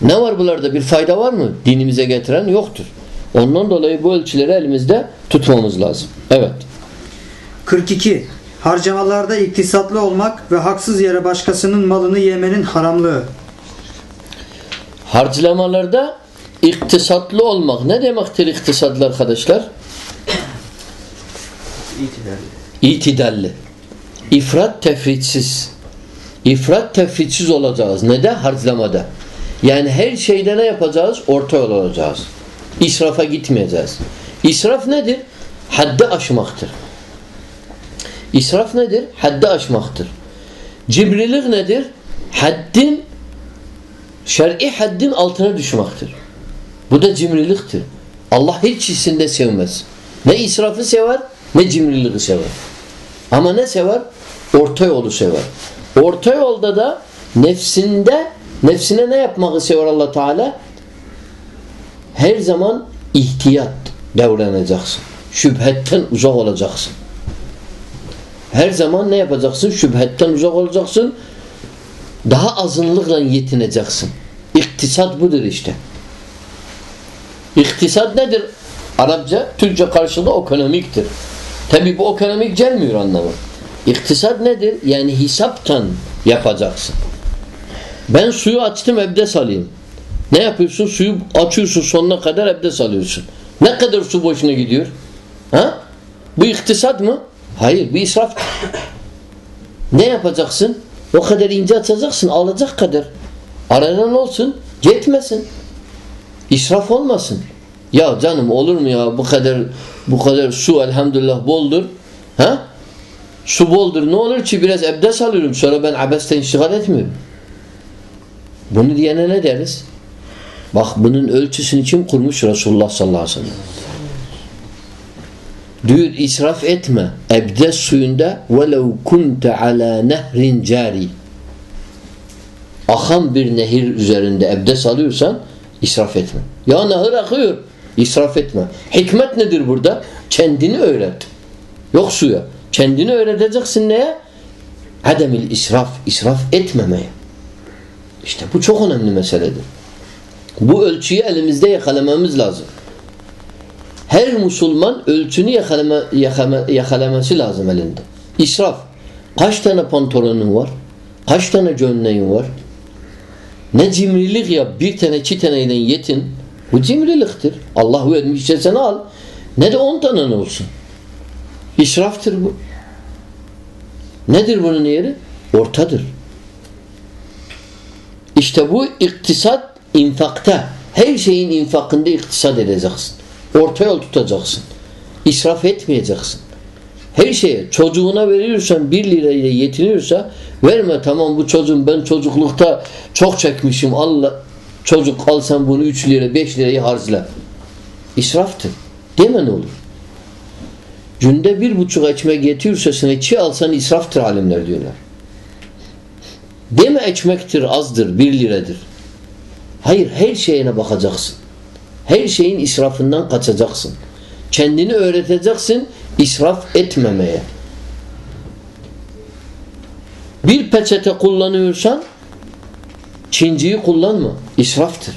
Ne var bunlarda? Bir fayda var mı? Dinimize getiren yoktur. Ondan dolayı bu ölçüleri elimizde tutmamız lazım. Evet. 42. Harcamalarda iktisatlı olmak ve haksız yere başkasının malını yemenin haramlığı. Harcamalarda iktisatlı olmak. Ne demektir iktisatlı arkadaşlar? İtidalli. İtidalli. İfrat tefritsiz. İfrat tefritsiz olacağız. Ne de? Harcamada. Yani her şeyde ne yapacağız? Orta yol olacağız. İsrafa gitmeyeceğiz. İsraf nedir? Haddi aşmaktır. İsraf nedir? Haddi aşmaktır. Cibrilik nedir? Haddin şer'i haddin altına düşmektir. Bu da cimriliktir. Allah hiç ikisinde sevmez. Ne israfı sever ne cimriliği sever. Ama ne sever? Orta yolu sever. Orta yolda da nefsinde nefsine ne yapmayı sever allah Teala? Her zaman ihtiyat davranacağız. Şüphetten uzak olacaksın. Her zaman ne yapacaksın? Şüphetten uzak olacaksın. Daha azınlıkla yetineceksin. İktisat budur işte. İktisat nedir? Arapça, Türkçe karşılığı ekonomiktir. Tabi bu ekonomik gelmiyor anlamı. İktisat nedir? Yani hesaptan yapacaksın. Ben suyu açtım ebdes alayım. Ne yapıyorsun? Suyu açıyorsun sonuna kadar ebdes alıyorsun. Ne kadar su boşuna gidiyor? Ha? Bu iktisat mı? Hayır, bir israf. ne yapacaksın? O kadar ince açacaksın, alacak kadar. Aradan olsun, yetmesin. İsraf olmasın. Ya canım olur mu ya bu kadar bu kadar su elhamdülillah boldur. Ha? Su boldur. Ne olur ki biraz ebdes alıyorum sonra ben abesten iştigal etmiyorum. Bunu diyene ne deriz? Bak bunun ölçüsünü kim kurmuş? Resulullah sallallahu aleyhi ve sellem. Diyor israf etme. Ebdes suyunda velev kunte ala nehrin cari. Akan bir nehir üzerinde ebdes alıyorsan israf etme. Ya nehir akıyor. İsraf etme. Hikmet nedir burada? Kendini öğret. Yok suya. Kendini öğreteceksin neye? Ademil israf. İsraf etmemeye. İşte bu çok önemli meseledir. Bu ölçüyü elimizde yakalamamız lazım. Her Müslüman ölçünü yakalama, yakalama, yakalaması lazım elinde. İsraf. Kaç tane pantolonun var? Kaç tane gömleğin var? Ne cimrilik yap. Bir tane iki taneyle yetin. Bu cimriliktir. Allah vermişse sen al. Ne de on tane olsun. İsraftır bu. Nedir bunun yeri? Ortadır. İşte bu iktisat infakta. Her şeyin infakında iktisat edeceksin. Orta yol tutacaksın. İsraf etmeyeceksin. Her şeye çocuğuna veriyorsan bir lirayla yetiniyorsa verme tamam bu çocuğum ben çocuklukta çok çekmişim Allah Çocuk al sen bunu 3 lira 5 lirayı harcla. İsraftır. Deme ne olur. Günde bir buçuk ekmek yetiyorsa sen iki alsan israftır alimler diyorlar. Deme ekmektir azdır bir liradır. Hayır her şeyine bakacaksın. Her şeyin israfından kaçacaksın. Kendini öğreteceksin israf etmemeye. Bir peçete kullanıyorsan Çinciyi kullanma. İsraftır.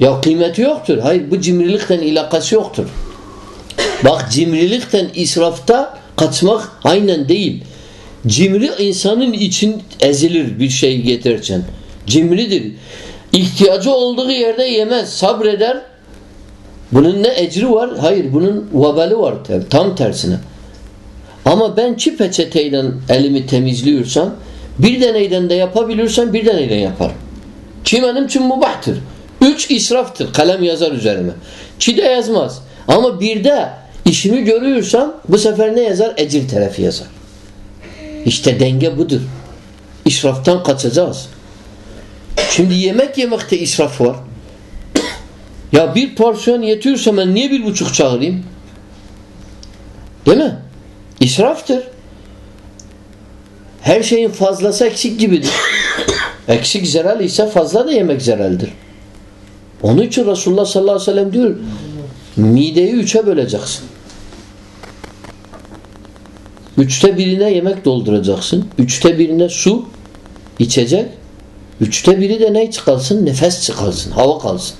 Ya kıymeti yoktur. Hayır bu cimrilikten ilakası yoktur. Bak cimrilikten israfta kaçmak aynen değil. Cimri insanın için ezilir bir şey getirirken. Cimridir. İhtiyacı olduğu yerde yemez, sabreder. Bunun ne ecri var? Hayır bunun vebali var. Tam tersine. Ama ben çi peçeteyle elimi temizliyorsam bir deneyden de yapabilirsem bir deneyden yaparım. Ki benim için mubahtır. Üç israftır. Kalem yazar üzerime. Çi de yazmaz. Ama bir de işimi görüyorsam bu sefer ne yazar? Ecir tarafı yazar. İşte denge budur. İsraftan kaçacağız. Şimdi yemek yemekte israf var. Ya bir porsiyon yetiyorsa ben niye bir buçuk çağırayım? Değil mi? İsraftır. Her şeyin fazlası eksik gibidir. eksik zeral ise fazla da yemek zeraldir. Onun için Resulullah sallallahu aleyhi ve sellem diyor mideyi üçe böleceksin. Üçte birine yemek dolduracaksın. Üçte birine su içecek. Üçte biri de ne çıkarsın? Nefes çıkarsın. Hava kalsın.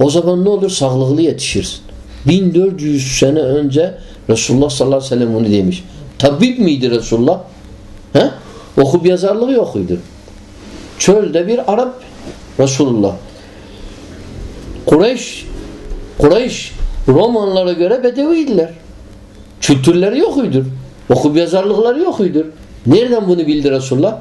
O zaman ne olur? Sağlıklı yetişirsin. 1400 sene önce Resulullah sallallahu aleyhi ve sellem onu demiş. Tabip miydi Resulullah? He? Okup yazarlığı yokuydu. Çölde bir Arap Resulullah. Kureyş Kureyş Romanlara göre Bedeviydiler. Kültürleri yokuydur. Okup yazarlıkları yokuydur. Nereden bunu bildi Resulullah?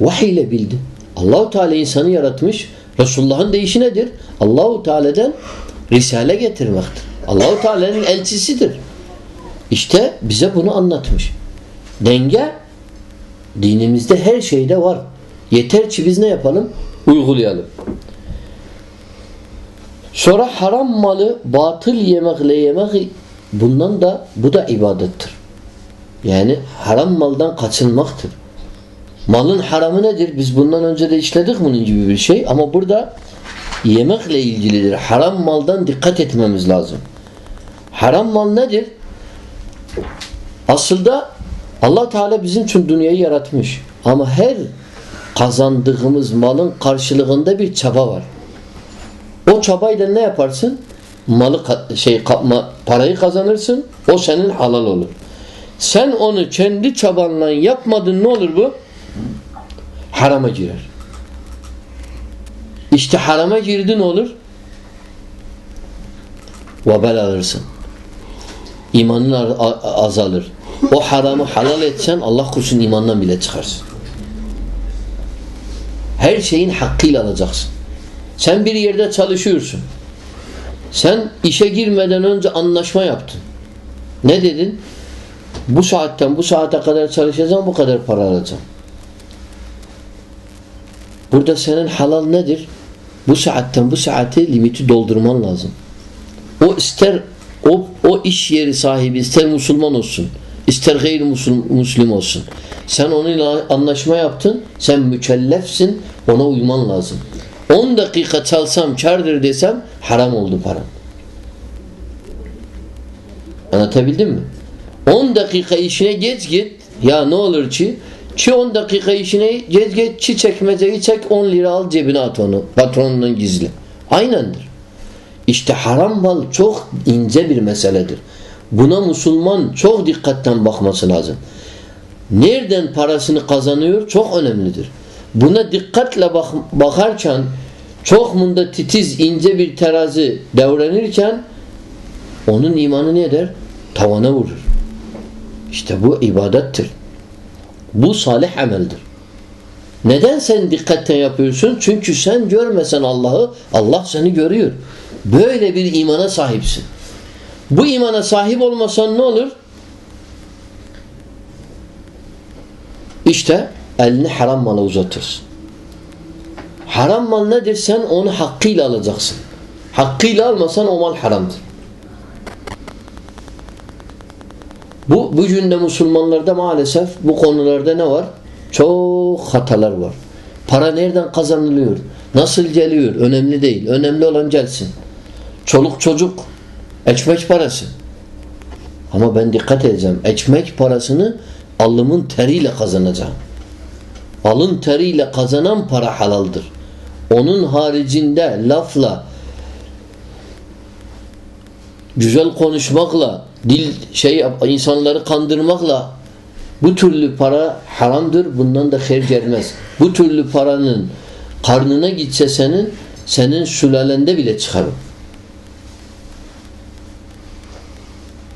Vahiy ile bildi. Allahu Teala insanı yaratmış. Resulullah'ın deyişi nedir? Allahu Teala'dan risale getirmektir. Allahu Teala'nın elçisidir. İşte bize bunu anlatmış. Denge dinimizde her şeyde var. Yeter ki biz ne yapalım? Uygulayalım. Sonra haram malı batıl yemekle yemek bundan da bu da ibadettir. Yani haram maldan kaçınmaktır. Malın haramı nedir? Biz bundan önce de işledik bunun gibi bir şey ama burada yemekle ilgilidir. Haram maldan dikkat etmemiz lazım. Haram mal nedir? Aslında Allah Teala bizim için dünyayı yaratmış. Ama her kazandığımız malın karşılığında bir çaba var. O çabayla ne yaparsın? Malı şey kapma, parayı kazanırsın. O senin halal olur. Sen onu kendi çabanla yapmadın ne olur bu? Harama girer. İşte harama girdi ne olur? Vebel alırsın. İmanın azalır. O haramı halal etsen Allah kursun imandan bile çıkarsın. Her şeyin hakkıyla alacaksın. Sen bir yerde çalışıyorsun. Sen işe girmeden önce anlaşma yaptın. Ne dedin? Bu saatten bu saate kadar çalışacağım, bu kadar para alacağım. Burada senin halal nedir? Bu saatten bu saate limiti doldurman lazım. O ister o, o iş yeri sahibi ister Müslüman olsun, ister gayrimüslim olsun. Sen onunla anlaşma yaptın, sen mükellefsin, ona uyman lazım. 10 dakika çalsam kardır desem haram oldu param. Anlatabildim mi? 10 dakika işine geç git. Ya ne olur ki? Çi 10 dakika işine geç geç çi çekmeceyi çek 10 lira al cebine at onu. Patronundan gizli. Aynendir. İşte haram mal çok ince bir meseledir. Buna Müslüman çok dikkatten bakması lazım. Nereden parasını kazanıyor çok önemlidir. Buna dikkatle bak bakarken çok munda titiz ince bir terazi devrenirken onun imanı ne eder? Tavana vurur. İşte bu ibadettir. Bu salih ameldir. Neden sen dikkatten yapıyorsun? Çünkü sen görmesen Allah'ı, Allah seni görüyor. Böyle bir imana sahipsin. Bu imana sahip olmasan ne olur? İşte elini haram mala uzatırsın. Haram mal nedir? Sen onu hakkıyla alacaksın. Hakkıyla almasan o mal haramdır. Bu bugün de Müslümanlarda maalesef bu konularda ne var? Çok hatalar var. Para nereden kazanılıyor? Nasıl geliyor? Önemli değil. Önemli olan gelsin. çoluk çocuk, ekmek parası. Ama ben dikkat edeceğim. Ekmek parasını alımın teriyle kazanacağım. Alın teriyle kazanan para halaldır. Onun haricinde lafla güzel konuşmakla dil şey insanları kandırmakla bu türlü para haramdır. Bundan da hayır gelmez. Bu türlü paranın karnına gitse senin senin sülalende bile çıkarır.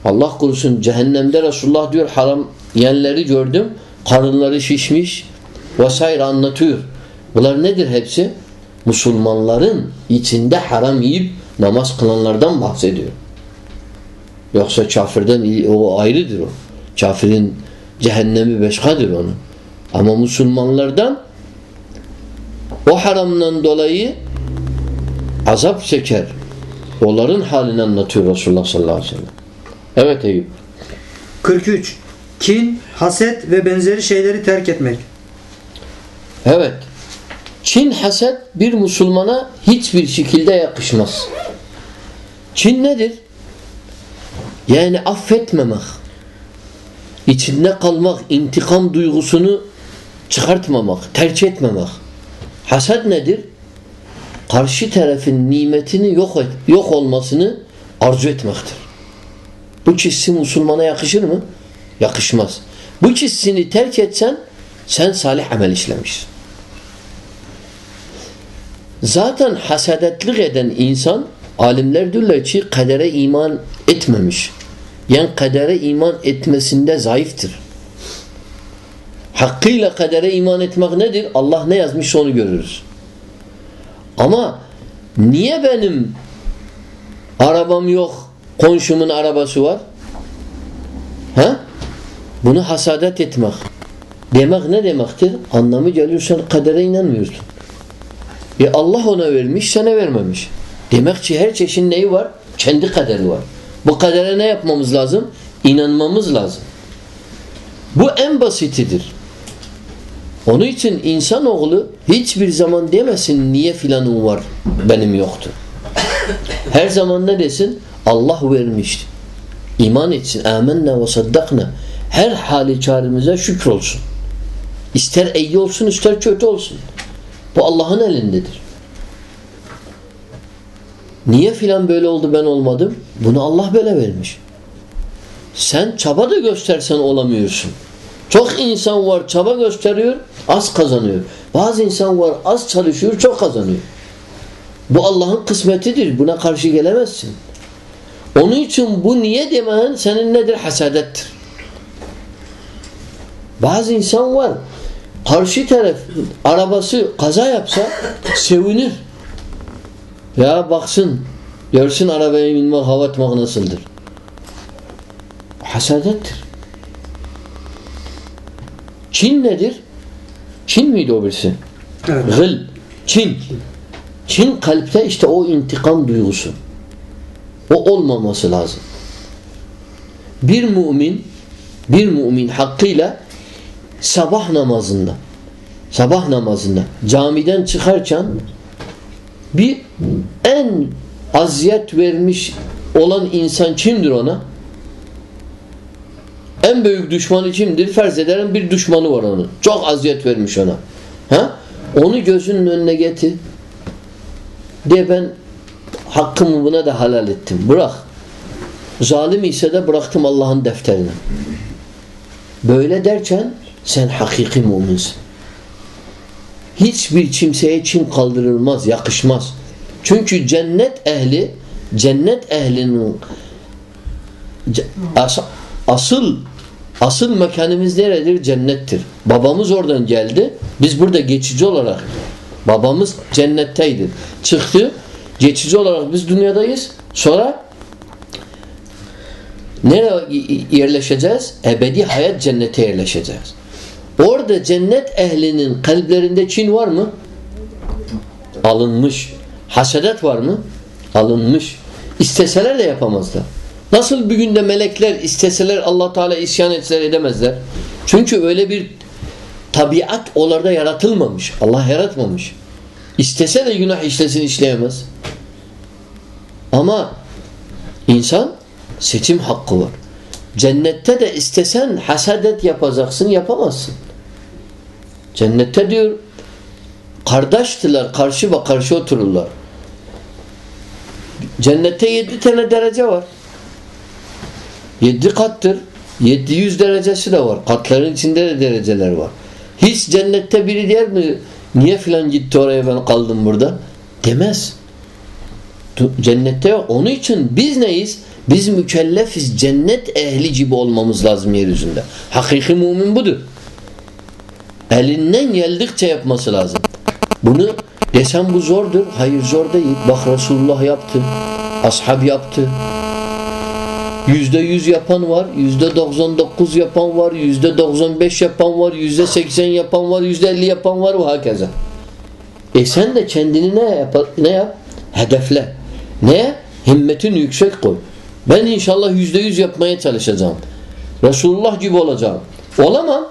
Allah korusun cehennemde Resulullah diyor haram yenleri gördüm. Karınları şişmiş vesaire anlatıyor. Bunlar nedir hepsi? Müslümanların içinde haram yiyip namaz kılanlardan bahsediyor. Yoksa kafirden o ayrıdır o. Kafirin cehennemi beşkadır onun. Ama Müslümanlardan o haramdan dolayı azap çeker. Onların halini anlatıyor Resulullah sallallahu aleyhi ve sellem. Evet Eyüp. 43. Kin, haset ve benzeri şeyleri terk etmek. Evet. Çin haset bir Müslümana hiçbir şekilde yakışmaz. Çin nedir? Yani affetmemek. içinde kalmak, intikam duygusunu çıkartmamak, tercih etmemek. Hasad nedir? Karşı tarafın nimetini yok, et, yok olmasını arzu etmektir. Bu çizsi Müslümana yakışır mı? Yakışmaz. Bu çizsini terk etsen sen salih amel işlemişsin. Zaten hasadetlik eden insan alimler diyorlar ki kadere iman etmemiş. Yani kadere iman etmesinde zayıftır. Hakkıyla kadere iman etmek nedir? Allah ne yazmış onu görürüz. Ama niye benim arabam yok, komşumun arabası var? Ha? Bunu hasadet etmek. Demek ne demektir? Anlamı geliyor sen kadere inanmıyorsun. E Allah ona vermiş, sana vermemiş. Demek ki her çeşit neyi var? Kendi kaderi var. Bu kadere ne yapmamız lazım? İnanmamız lazım. Bu en basitidir. Onun için insanoğlu hiçbir zaman demesin niye filanım var benim yoktu. Her zaman ne desin? Allah vermişti. İman etsin. Amenna ve saddakna. Her hali çaremize şükür olsun. İster iyi olsun ister kötü olsun. Bu Allah'ın elindedir. Niye filan böyle oldu ben olmadım? Bunu Allah böyle vermiş. Sen çaba da göstersen olamıyorsun. Çok insan var çaba gösteriyor, az kazanıyor. Bazı insan var az çalışıyor, çok kazanıyor. Bu Allah'ın kısmetidir. Buna karşı gelemezsin. Onun için bu niye demen senin nedir? Hasadettir. Bazı insan var karşı taraf arabası kaza yapsa sevinir. Ya baksın görsün arabaya binmek hava atmak nasıldır. Hasadettir. Çin nedir? Çin miydi o birisi? Evet. Gıl. Çin. Çin kalpte işte o intikam duygusu. O olmaması lazım. Bir mümin bir mümin hakkıyla sabah namazında sabah namazında camiden çıkarken bir en aziyet vermiş olan insan kimdir ona? En büyük düşmanı kimdir? Ferz ederim bir düşmanı var onun. Çok aziyet vermiş ona. Ha? Onu gözünün önüne getir. De ben hakkımı buna da halal ettim. Bırak. Zalim ise de bıraktım Allah'ın defterine. Böyle derken sen hakiki müminsin. Hiçbir kimseye çim kaldırılmaz, yakışmaz. Çünkü cennet ehli cennet ehlinin asıl asıl mekanımız neredir? Cennettir. Babamız oradan geldi. Biz burada geçici olarak babamız cennetteydi. Çıktı. Geçici olarak biz dünyadayız. Sonra nereye yerleşeceğiz? Ebedi hayat cennete yerleşeceğiz. Orada cennet ehlinin kalplerinde Çin var mı? Alınmış. Hasedet var mı? Alınmış. İsteseler de yapamazlar. Nasıl bir günde melekler isteseler Allah Teala isyan etseler edemezler. Çünkü öyle bir tabiat onlarda yaratılmamış. Allah yaratmamış. İstese de günah işlesin işleyemez. Ama insan seçim hakkı var. Cennette de istesen hasadet yapacaksın yapamazsın. Cennette diyor kardeştiler karşı ve karşı otururlar. Cennette yedi tane derece var. Yedi kattır. Yedi yüz derecesi de var. Katların içinde de dereceler var. Hiç cennette biri der mi niye filan gitti oraya ben kaldım burada? Demez. Cennette yok. Onun için biz neyiz? Biz mükellefiz. Cennet ehli gibi olmamız lazım yeryüzünde. Hakiki mümin budur. Elinden geldikçe yapması lazım. Bunu desem bu zordur. Hayır zor değil. Bak Resulullah yaptı. Ashab yaptı. Yüzde yüz yapan var, yüzde doksan dokuz yapan var, yüzde doksan beş yapan var, yüzde seksen yapan var, yüzde elli yapan var ve hakeza. E sen de kendini ne yap? Ne yap? Hedefle. Ne? Himmetini yüksek koy. Ben inşallah yüzde yüz yapmaya çalışacağım. Resulullah gibi olacağım. Olamam.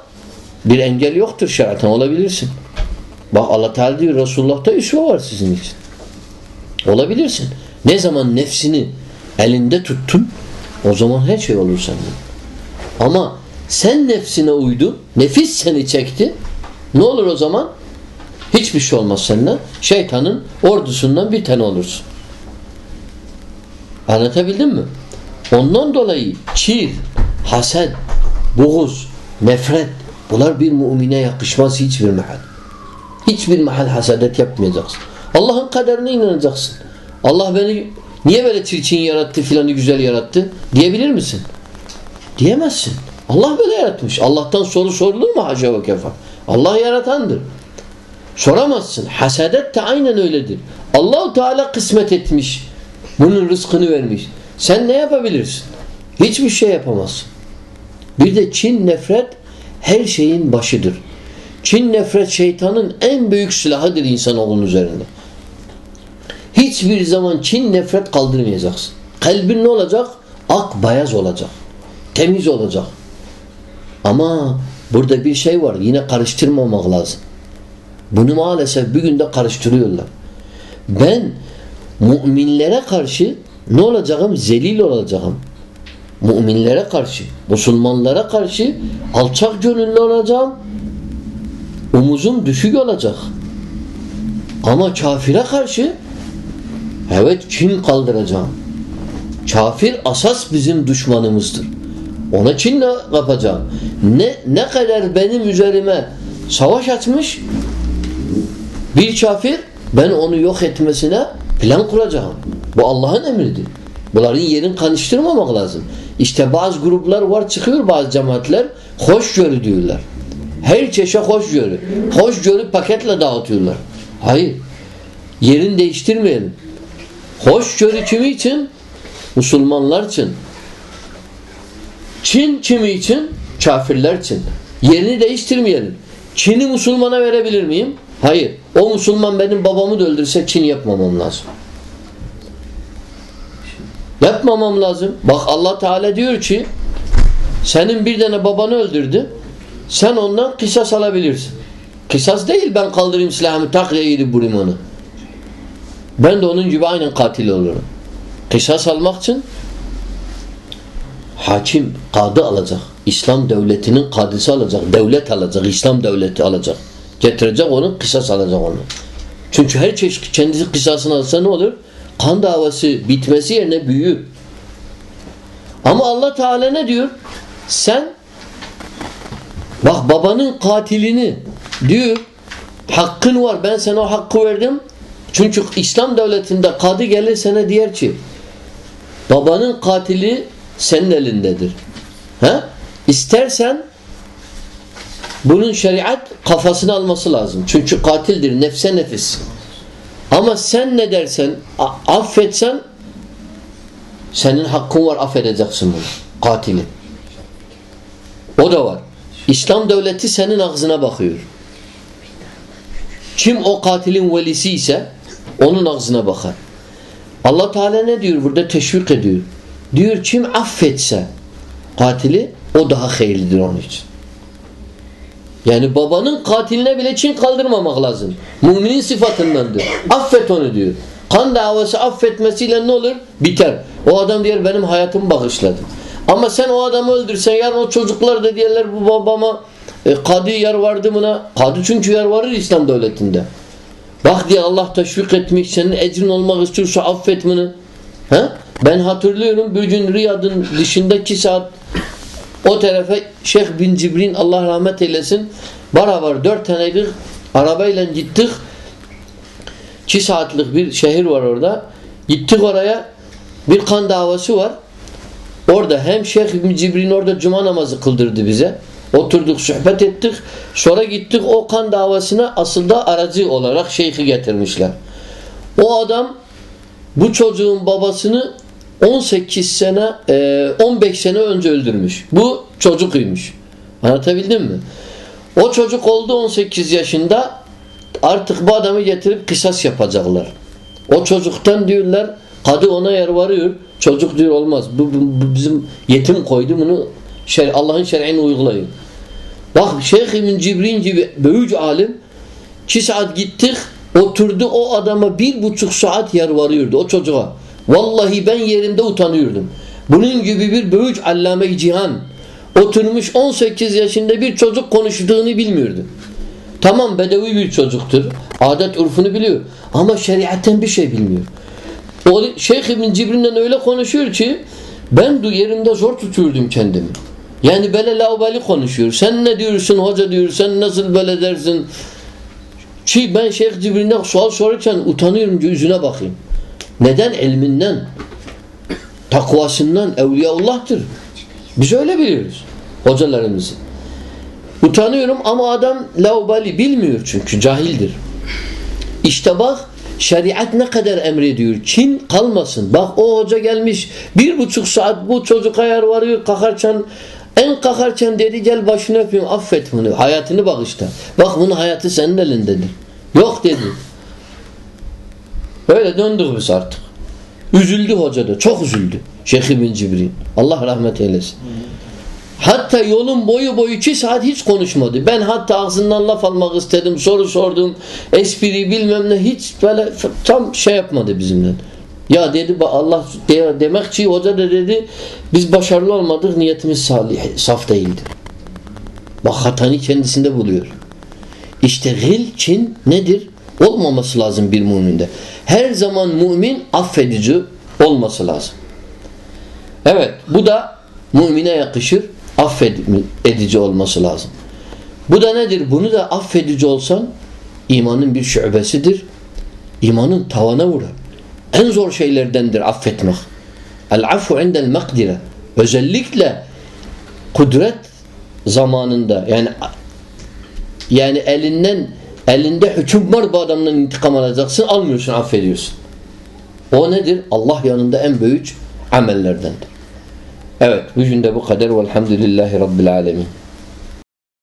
Bir engel yoktur şeratan olabilirsin. Bak Allah Teala diyor Resulullah'ta üsve var sizin için. Olabilirsin. Ne zaman nefsini elinde tuttun o zaman her şey olur sende. Ama sen nefsine uydun, nefis seni çekti. Ne olur o zaman? Hiçbir şey olmaz senden. Şeytanın ordusundan bir tane olursun. Anlatabildim mi? Ondan dolayı çir, haset, buğuz, nefret bunlar bir mümine yakışmaz hiçbir mahal. Hiçbir mahal hasadet yapmayacaksın. Allah'ın kaderine inanacaksın. Allah beni niye böyle çirkin yarattı filanı güzel yarattı diyebilir misin? Diyemezsin. Allah böyle yaratmış. Allah'tan soru sorulur mu haşa ve kefa? Allah yaratandır. Soramazsın. Hasadet de aynen öyledir. Allahu Teala kısmet etmiş. Bunun rızkını vermiş. Sen ne yapabilirsin? Hiçbir şey yapamazsın. Bir de Çin nefret her şeyin başıdır. Çin nefret şeytanın en büyük silahıdır insanoğlunun üzerinde. Hiçbir zaman Çin nefret kaldırmayacaksın. Kalbin ne olacak? Ak bayaz olacak. Temiz olacak. Ama burada bir şey var. Yine karıştırmamak lazım. Bunu maalesef bir günde karıştırıyorlar. Ben müminlere karşı ne olacağım? Zelil olacağım. Müminlere karşı, Müslümanlara karşı alçak gönüllü olacağım. Omuzum düşük olacak. Ama kafire karşı evet Çin kaldıracağım. Kafir asas bizim düşmanımızdır. Ona Çin'le kapacağım. Ne, ne kadar benim üzerime savaş açmış bir kafir ben onu yok etmesine plan kuracağım. Bu Allah'ın emridir. Bunların yerini kanıştırmamak lazım. İşte bazı gruplar var çıkıyor bazı cemaatler hoşgörü diyorlar. Her çeşe hoşgörü. Hoşgörü paketle dağıtıyorlar. Hayır. Yerini değiştirmeyelim. Hoşgörü kimi için? Müslümanlar için. Çin kimi için? Kafirler için. Yerini değiştirmeyelim. Çin'i Müslümana verebilir miyim? Hayır. O Müslüman benim babamı da öldürse Çin yapmamam lazım. Yapmamam lazım. Bak Allah Teala diyor ki senin bir tane babanı öldürdü. Sen ondan kısas alabilirsin. Kısas değil ben kaldırayım silahımı takya gidip vurayım onu. Ben de onun gibi aynen katil olurum. Kısas almak için hakim, kadı alacak. İslam devletinin kadısı alacak. Devlet alacak. İslam devleti alacak. Getirecek onu, kısas alacak onu. Çünkü her çeşit kendisi kısasını alsa ne olur? Kan davası bitmesi yerine büyür. Ama Allah Teala ne diyor? Sen bak babanın katilini diyor hakkın var ben sana o hakkı verdim. Çünkü İslam devletinde kadı gelir sana diyer ki babanın katili senin elindedir. He? İstersen bunun şeriat kafasını alması lazım. Çünkü katildir. Nefse nefis. Ama sen ne dersen affetsen senin hakkın var affedeceksin bunu. Katili. O da var. İslam devleti senin ağzına bakıyor. Kim o katilin velisi ise onun ağzına bakar. Allah Teala ne diyor burada teşvik ediyor. Diyor kim affetse katili o daha hayırlıdır onun için. Yani babanın katiline bile Çin kaldırmamak lazım. Müminin sıfatındandır. Affet onu diyor. Kan davası affetmesiyle ne olur? Biter. O adam diyor benim hayatımı bağışladı. Ama sen o adamı öldürsen yarın o çocuklar da diyorlar bu babama e, kadı yer vardı mına. Kadı çünkü yer varır İslam devletinde. Bak diye Allah teşvik etmiş senin ecrin olmak istiyorsa affet bunu. He? Ben hatırlıyorum bir gün Riyad'ın dışındaki saat o tarafa Şeyh bin Cibrin Allah rahmet eylesin beraber dört taneydik arabayla gittik. İki saatlik bir şehir var orada. Gittik oraya bir kan davası var. Orada hem Şeyh bin Cibrin orada cuma namazı kıldırdı bize. Oturduk sohbet ettik. Sonra gittik o kan davasına aslında aracı olarak şeyhi getirmişler. O adam bu çocuğun babasını 18 sene 15 sene önce öldürmüş. Bu çocukuymuş. Anlatabildim mi? O çocuk oldu 18 yaşında artık bu adamı getirip kısas yapacaklar. O çocuktan diyorlar kadı ona yer varıyor. Çocuk diyor olmaz. Bu, bu, bu bizim yetim koydu bunu şer, Allah'ın şer'ini uygulayın. Bak Şeyh İbn Cibrin gibi büyük alim 2 saat gittik oturdu o adama bir buçuk saat yer varıyordu o çocuğa. Vallahi ben yerimde utanıyordum. Bunun gibi bir büyük allame cihan oturmuş 18 yaşında bir çocuk konuştuğunu bilmiyordu. Tamam bedevi bir çocuktur. Adet urfunu biliyor. Ama şeriatten bir şey bilmiyor. O Şeyh İbn Cibrin'den öyle konuşuyor ki ben yerimde zor tutuyordum kendimi. Yani böyle laubali konuşuyor. Sen ne diyorsun hoca diyor. Sen nasıl böyle dersin. Ki ben Şeyh Cibrin'den sual sorarken utanıyorum yüzüne bakayım. Neden? Elminden. Takvasından. Evliyaullah'tır. Biz öyle biliyoruz. Hocalarımızı. Utanıyorum ama adam laubali bilmiyor çünkü cahildir. İşte bak şeriat ne kadar emrediyor. Çin kalmasın. Bak o hoca gelmiş bir buçuk saat bu çocuk ayar varıyor kakarken en kakarken dedi gel başını öpeyim affet bunu. Hayatını bağışla. Bak bunun hayatı senin elindedir. Yok dedi. Öyle döndük biz artık. Üzüldü hoca da. Çok üzüldü. Şeyh bin Cibrin. Allah rahmet eylesin. Hatta yolun boyu boyu iki saat hiç konuşmadı. Ben hatta ağzından laf almak istedim. Soru sordum. Espri bilmem ne hiç böyle tam şey yapmadı bizimle. Ya dedi Allah demek ki hoca da dedi biz başarılı olmadık niyetimiz salih, saf değildi. Bak hatanı kendisinde buluyor. İşte gil, kin nedir? Olmaması lazım bir müminde. Her zaman mümin affedici olması lazım. Evet bu da mümine yakışır. Affedici olması lazım. Bu da nedir? Bunu da affedici olsan imanın bir şubesidir. İmanın tavana vurar. En zor şeylerdendir affetmek. El-affu indel makdire. Özellikle kudret zamanında yani yani elinden elinde hüküm var bu adamdan intikam alacaksın almıyorsun affediyorsun. O nedir? Allah yanında en büyük amellerdendir. Evet bugün de bu kadar velhamdülillahi rabbil alemin.